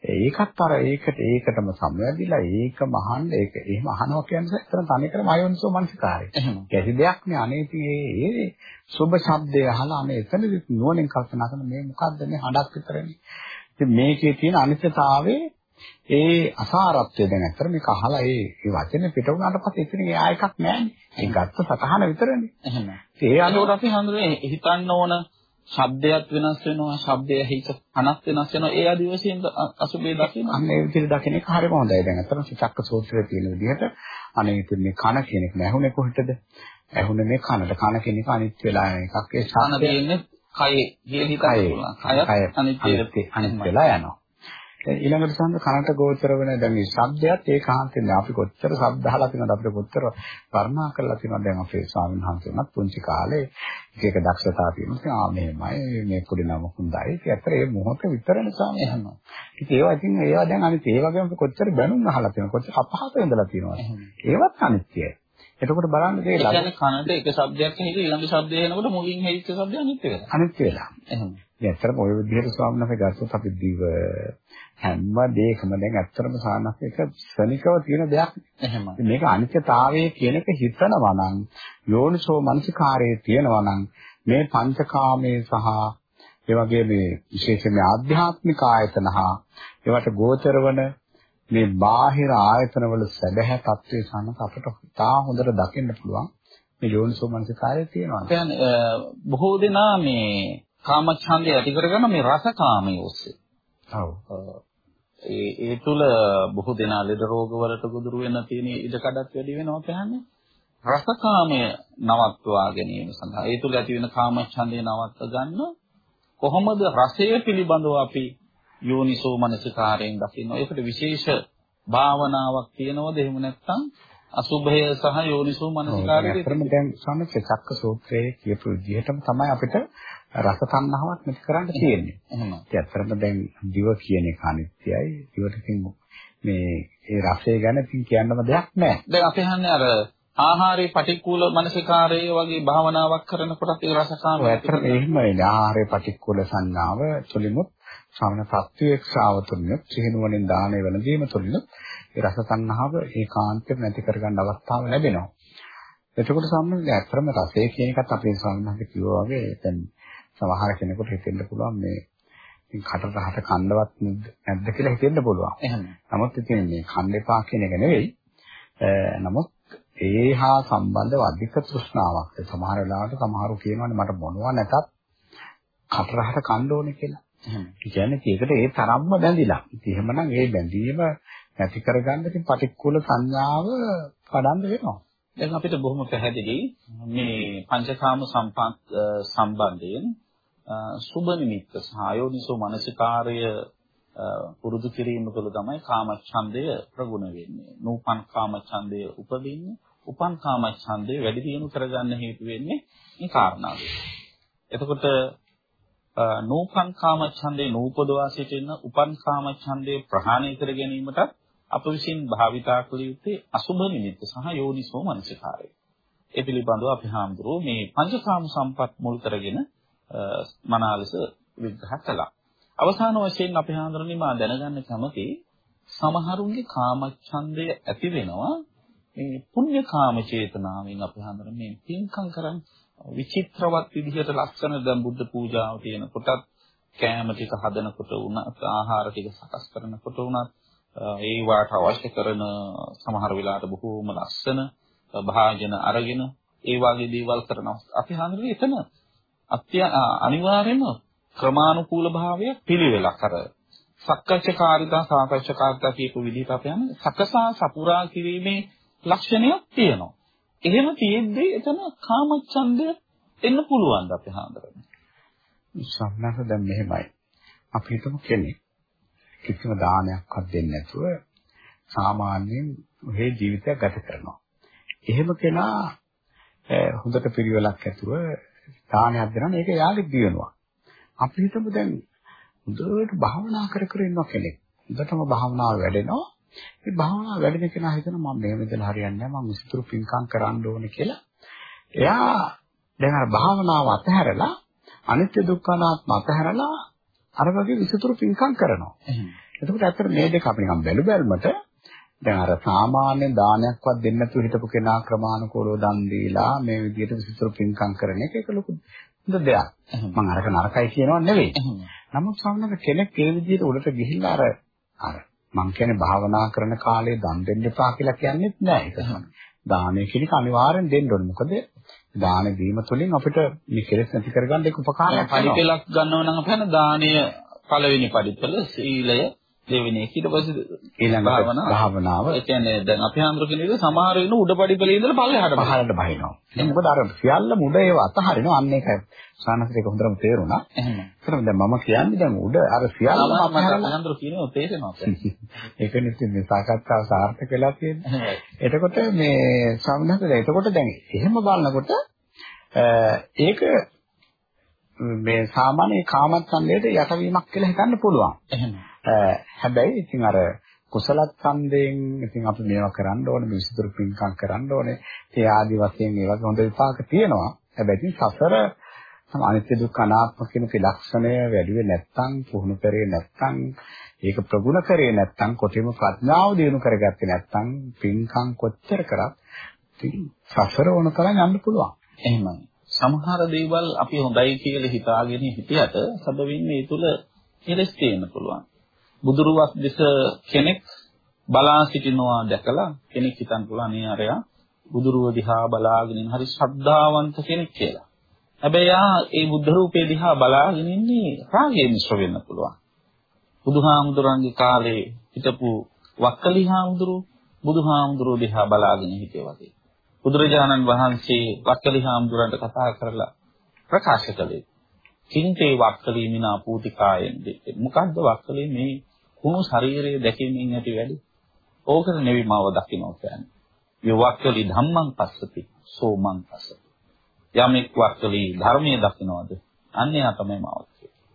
ඒකත් අර ඒකට ඒකටම සමවැදිලා ඒකම අහන්න ඒක එහෙම අහනවා කියන්නේ එතන තනිකරම අයෝනිසෝ මනසිකාරය. කැසි දෙයක් නේ අනේ ඉතින් ඒ සුබ ශබ්දය අහලා අනේ එතනදි නුවණින් කල්පනා කරන මේ මොකද්ද මේ හඩක් විතරනේ. ඉතින් මේකේ තියෙන අනිත්‍යතාවයේ ඒ අසාරත්වය දැන් අතර මේක අහලා ඒ ඒ වචනේ පිට වුණාට පස්සේ එතන ඒ ආයකක් නැහැ. ඒ ගත්ත සතහන විතරනේ. එහෙම. ඒ අනුවට අපි හඳුනේ හිතන්න ඕන ශබ්දයක් වෙනස් වෙනවා, ශබ්දය හිත අනත් වෙනස් වෙනවා. ඒ ආදි වශයෙන් අසුබේ දකින්න. අන්න ඒ විදිහට දකින්න එක හරිම හොඳයි. දැන් අතන සිතක්ක සූත්‍රයේ තියෙන විදිහට අනේ ඉතින් මේ කන කියන එක නැහුනේ කොහෙටද? ඇහුනේ මේ කනට. කන කියන එක අනිත් වෙලා යන එකක්. ඒ ශාන දෙන්නේ කයේ හිතන්න පුළුවන්. කයත් අනිත් වෙලා යනවා. ඊළඟට සම්ම කනට ගෝචර වෙන දැන් මේ ශබ්දයත් ඒකාන්තයෙන් අපි කොච්චර ශබ්ද අහලා තියෙනවද? අපිට කොච්චර වර්ණා කරලා තියෙනවද? දැන් අපේ ස්වාමීන් වහන්සේ වුණත් පුංචි කාලේ එක දක්ෂතාව තියෙනවා. ආ මෙහෙමයි. මේ පොඩි නම හොඳයි. ඒත් ඇත්තට ඒ මොහොත විතරනේ ස්වාමීන් වහන්සේ ඉතින් ඒවා ඉතින් ඒවා දැන් අනිත් ඒ වගේම කොච්චර බැනුම් අහලා තියෙනවා. කොච්චර අපහාස වෙඳලා තියෙනවා. ඒවත් අනිත්‍යයි. එතකොට බලන්න මේ ළඟ කනට එක ශබ්දයක් ඇහිලා ඊළඟ ශබ්දය එනකොට මුලින් හැදිච්ච ශබ්දය අනිත් වෙලා. අනිත් වෙලා. එහෙනම් ඉතින් ඇත්තටම ওই විදිහට ස්වාමීන් වහන්සේ ගත්තොත් අපි දිව හැම දෙයකම දැන් ඇත්තටම සානස් එක ශනිකව තියෙන දෙයක්. එහෙමයි. මේක අනිත්‍යතාවයේ කියන එක හිතනවා නම් යෝනිසෝ මනසිකාරයේ තියෙනවා නම් මේ පංචකාමයේ සහ ඒ වගේ මේ විශේෂයෙන්ම ආධ්‍යාත්මික ආයතන හා ඒවට ගෝචර වන මේ බාහිර ආයතනවල සැබෑ තත්ත්වයේ සානස් අපට තා හොඳට දකින්න පුළුවන්. මේ යෝනිසෝ මනසිකාරයේ තියෙනවා. කියන්නේ බොහෝ දෙනා මේ කාමච්ඡන්දය ඇති කරගන්න මේ රසකාමයේ ඔස්සේ. ඔව්. ඒ ඒ තුල බොහෝ දෙනා ලෙඩ රෝග වලට ගොදුරු වෙන තියෙන ඉඩකඩත් වැඩි වෙනවා පහන්නේ. රසකාමය නවත්වා ගැනීම සඳහා ඒ තුල ඇති වෙන කාමච්ඡන්දය නවත්ව ගන්න කොහොමද රසය පිළිබඳව අපි යෝනිසෝ මනසිකාරයෙන් දකින්න. ඒකට විශේෂ භාවනාවක් තියෙනවද එහෙම නැත්නම් අසුභය සහ යෝනිසෝ මනසිකාරයේ ඇත්තටම දැන් සම්මත චක්ක සූත්‍රයේ කියපු විදිහටම තමයි අපිට රස තණ්හාවක් නැති කරන්න තියෙන්නේ. එහෙම. ඒ ඇත්තටම දැන් දිව කියන එක අනිත්‍යයි. දිවට ඉතින් මේ ඒ රසය ගැන ඉතින් කියන්නම දෙයක් නැහැ. දැන් අපි හන්නේ අර ආහාරයේ පටික්කුල මනසිකාරයේ වගේ භාවනාවක් කරනකොටත් ඒ රසකාම ඇත්තටම එහෙම වෙන්නේ. ආහාරයේ පටික්කුල සංඥාව තුලිමුත් ශ්‍රවණ ප්‍රත්‍යක්ෂාව තුලිනුත් සිහිනුවණින් දාණය වෙනදීම තුලිනුත් ඒ රස තණ්හාව ඒකාන්තයෙන් නැති කරගන්න අවස්ථාව ලැබෙනවා. එතකොට සම්මත ඇත්තම රසය කියන එකත් අපේ සම්මත කිව්වා වගේ දැන් සමහර කෙනෙකුට හිතෙන්න පුළුවන් මේ ඉතින් කටට හට කණ්ඩවත් නැද්ද කියලා හිතෙන්න පුළුවන්. එහෙම. නමුත් ඉතින් මේ කණ්ඩේපා කියන එක නෙවෙයි. නමුත් ඒ හා සම්බන්ධව අධික තෘෂ්ණාවක්. සමහර වෙලාවට සමහරු කියනවානේ මට මොනවා නැතත් කටරහට කන්න ඕනේ කියලා. කියන්නේ ඒකට ඒ තරම්ම බැඳිලා. ඉතින් එහෙමනම් ඒ බැඳීම නැති කරගන්න ඉතින් පටික්කුල සංඥාව කඩන්න වෙනවා. දැන් අපිට බොහොම පැහැදිලි මේ පංචකාම සම්පත් සම්බන්ධයෙන් සුබ නිමිත්ත සහ ආයෝනිසෝ මනසිකාර්ය පුරුදු කිරීම තුළ තමයි කාමච්ඡන්දය ප්‍රගුණ වෙන්නේ. නූපන් කාමච්ඡන්දය උපදින්නේ. උපන් කාමච්ඡන්දය වැඩි දියුණු කරගන්න හේතු වෙන්නේ මේ කාරණාව. එතකොට නූපන් කාමච්ඡන්දේ නූපදවා සිටින උපන් කාමච්ඡන්දේ ප්‍රහාණය කර ගැනීමට අප විසින් භාවිතා කළ යුත්තේ අසුබ නිමිත්ත සහ යෝනිසෝ මනසිකාරය. ඒ පිළිබඳව අපි හාමුදුරුවෝ මේ පංචකාම සම්පත් මුල් කරගෙන මනාලස විග්‍රහ කළා. අවසාන වශයෙන් අපි හාමුදුරනේ මා දැනගන්න කැමති සමහරුන්ගේ කාමච්ඡන්දය ඇති වෙනවා මේ පුණ්‍ය කාම චේතනාවෙන් අපි හාමුදුරනේ මේ පින්කම් කරන් විචිත්‍රවත් විදිහට ලක්ෂණ දැන් බුද්ධ පූජාව තියෙන කොටත් කෑම ටික හදනකොට වුණත් ආහාර ටික සකස් කරනකොට වුණත් ඒ වාට අවශ්‍ය කරන සමහර වෙලාවට බොහෝම ලස්සන භාජන අරගෙන ඒ වගේ දේවල් කරනවා. අපි හඳුනන්නේ එතන අත්‍ය අනිවාර්යයෙන්ම ක්‍රමානුකූල භාවයක් පිළිවෙලක් අර සක්කච්ඡකාරිතා සාකච්ඡකාරිතා කියපු විදිහට අපි යන්නේ සකසා සපුරා කිරීමේ ලක්ෂණයක් තියෙනවා. එහෙම තියෙද්දී එතන කාමච්ඡන්දය එන්න පුළුවන්ද අපි හඳුනන්නේ. සම්මත දැන් මෙහෙමයි. අපි හිතමු කෙනෙක් කිසිම දානයක්වත් දෙන්නේ නැතුව සාමාන්‍යයෙන් ඔහේ ජීවිතයක් ගත කරනවා. එහෙම කෙනා හොඳට පිළිවෙලක් ඇතුව දානයක් දෙනවා මේක යාගේ දියුණුවක්. අපි හිතමු දැන් හොඳට භාවනා කර කර ඉන්න කෙනෙක්. හොඳටම භාවනාව වැඩෙනවා. මේ භාවනාව වැඩෙන කෙනා හිතනවා මම මෙහෙම ඉඳලා හරියන්නේ නැහැ මම විසිතුරු පින්කම් කරන්න ඕනේ කියලා. එයා දැන් අර භාවනාව අතහැරලා අනිත්‍ය දුක්ඛ අනාත්ම අතහැරලා අර වගේ විසිතුරු පින්කම් කරනවා. එතකොට ඇත්තට මේ දෙක අපි නිකන් බැලු බැලමට දැන් අර සාමාන්‍ය දානයක්වත් දෙන්න නැතුව හිටපු කෙනා ක්‍රමානුකූලව දන් දීලා මේ විදිහට විසිතුරු පින්කම් කරන එක ඒක ලොකු දෙයක්. මම අරක නරකයි කියනවා නෙවෙයි. නමුත් සමහරවිට කෙනෙක් ඒ විදිහට උඩට ගිහිල්ලා අර අර මං කියන්නේ භාවනා කරන කාලේ දන් දෙන්න එපා කියලා කියන්නේත් නෑ ඒක තමයි. දානය කියන එක අනිවාර්යෙන් දෙන්න ඕනේ. මොකද දාන දීම තුළින් අපිට මේ කෙලෙස් නැති කරගන්න ඒක උපකාරයක් වෙනවා. පරිපලක් ගන්නව නම් අපහන දානය පළවෙනි පරිපල සීලය දෙවෙනි එක ඊට පස්සේ ඊළඟ භාවනාව ඒ කියන්නේ දැන් අපි හඳුර කියන විදිහ සමහර වෙන උඩ පරිපලේ ඉඳලා පල්ලෙහාට පහළට බහිනවා. දැන් මොකද අර සියල්ල මුඩ ඒව අතහරිනවා. අන්න ඒකයි සානසික හොඳටම තේරුණා. එහෙම. ඒකම දැන් මම කියන්නේ දැන් උඩ අර සියල්ලම අතහරිනවා. හඳුර කියනවා තේරෙනවා. ඒක නිත්‍ය මේ සාකච්ඡාව සාර්ථක වෙලා තියෙන්නේ. එතකොට මේ සම්මත දැන් එතකොට දැන් එහෙම බලනකොට ඒක මේ සාමාන්‍ය කාමච්ඡන්දයට යටවීමක් කියලා හිතන්න පුළුවන්. එහෙම. හැබැයි ඉතින් අර කුසල ඡන්දයෙන් ඉතින් අපි මේවා කරන්න ඕනේ මේ විසුතුරු පින්කම් කරන්න ඕනේ. ඒ ආදි වශයෙන් මේ වගේ හොඳ විපාක තියෙනවා. හැබැයි ඉතින් සසර අනිත්‍ය දුක්ඛ අනාත්ම කියන ලක්ෂණය වැඩි වෙ නැත්නම් පුහුණු කරේ නැත්නම් ඒක ප්‍රගුණ කරේ නැත්නම් කොටිම ප්‍රඥාව දිනු කරගත්තේ නැත්නම් පින්කම් කොච්චර කරත් ඉතින් සසර ඕන තරම් යන්න පුළුවන්. එහෙමයි. සමහර දේවල් අපි හොඳයි කියලා හිතාගෙන හිටියට සබවින් මේ තුල කෙලස් තියෙන්න පුළුවන්. බුදුරුවක් දෙස කෙනෙක් බලා සිටිනවා දැකලා කෙනෙක් හිතන්න පුළුවන් නේ අරයා බුදුරුව දිහා බලාගෙන ඉන්න හරි ශ්‍රද්ධාවන්ත කෙනෙක් කියලා. හැබැයි යා ඒ බුද්ධ රූපේ දිහා බලාගෙන ඉන්නේ රාගයෙන් මිශ්‍ර වෙන්න පුළුවන්. බුදුහාමුදුරන්ගේ කාලේ හිටපු වක්කලිහාමුදුරු බුදුහාමුදුරුව දිහා බලාගෙන හිටියා වගේ. බුදුරජාණන් වහන්සේ වක්කලි හාමුදුරන්ට කතා කරලා ප්‍රකාශ කළේ කිංතේ වක්කලී මිනා පූතිකායෙන් දෙක මොකද්ද වක්කලී මේ කුණු ශරීරයේ දැකීමෙන් ඇති වැඩි ඕකට නෙවෙයි මාව දකින්න කියන්නේ. යවක්කලි ධම්මං පස්සති සෝමං පස්සති. යමෙක් වක්කලි ධර්මයේ දකින්නවද? අන්නේ තමයි මාව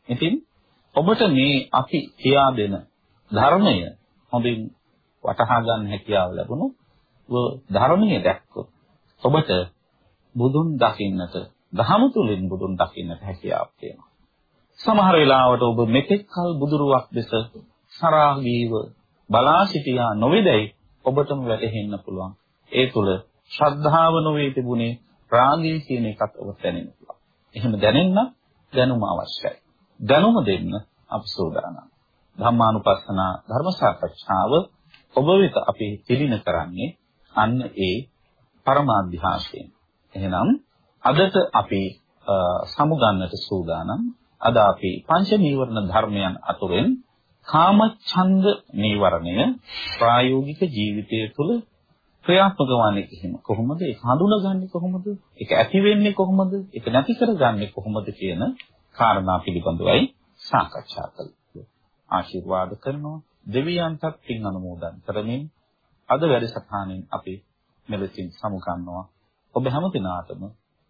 ඉතින් ඔබට මේ අපි කියා දෙන ධර්මය හොඳින් වටහා ගන්න හැකියාව ලැබුණොත් ධර්මයේ දැක්කොත් ඔබට බුදුන් දකින්නට දහම තුලින් බුදුන් දකින්නට හැකියාවක් තියෙනවා. සමහර වෙලාවට ඔබ මෙතෙක් කල බුදුරුවක් දෙස සරාගීව බලා සිටියා නොවේදයි ඔබටම වැටහෙන්න පුළුවන්. ඒ තුල ශ්‍රද්ධාව නොවේ තිබුණේ රාගය කියන එකත් ඔබ දැනෙන්න පුළුවන්. එහෙම දැනෙන්න දැනුම අවශ්‍යයි. දැනුම දෙන්න අපි සෝදානම්. ධම්මානුපස්සනා ධර්ම සාකච්ඡාව ඔබ වෙත අපි තිලින කරන්නේ අන්න ඒ පරමාධ්‍යාසයෙන්. එහෙනම් අදට අපි සමුගන්නට සූදානම් අද අපි පංච නීවරණ ධර්මයන් අතුරෙන් කාමච්ඡන්ද නීවරණය ප්‍රායෝගික ජීවිතය තුළ ක්‍රියාත්මක වන්නේ කිහිම කොහොමද? ඒක හඳුනාගන්නේ කොහොමද? ඒක ඇති වෙන්නේ කොහොමද? ඒක නැති කරගන්නේ කොහොමද කියන කාරණා පිළිබඳවයි සාකච්ඡා කළේ. ආශිර්වාද කරනවා. දෙවියන්ටත් පින් අනුමෝදන් කරමින් අද වැඩසටහනින් අපි මෙලෙසින් සමුගන්නවා ඔබ හැම දිනාටම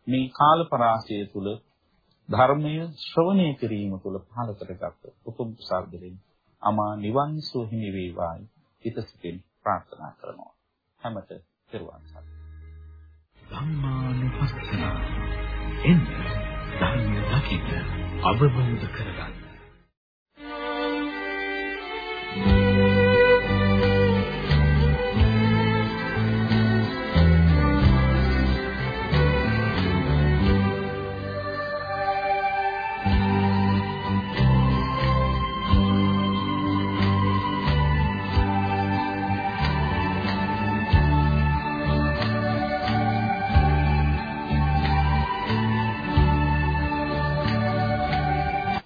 මේ කාල පරාසය තුල ධර්මය ශ්‍රවණය කිරීම තුළ පහළ කරගත් උතුම් සාර්ථකයෙන් අමා නිවන් සුව හිමි වේවායි හිතසිතින් ප්‍රාර්ථනා කරනවා. හැමත පෙරවන් සරණයි. ධම්මානුපස්සන එන්න ධර්මය දකින්න අවබෝධ කරගන්න.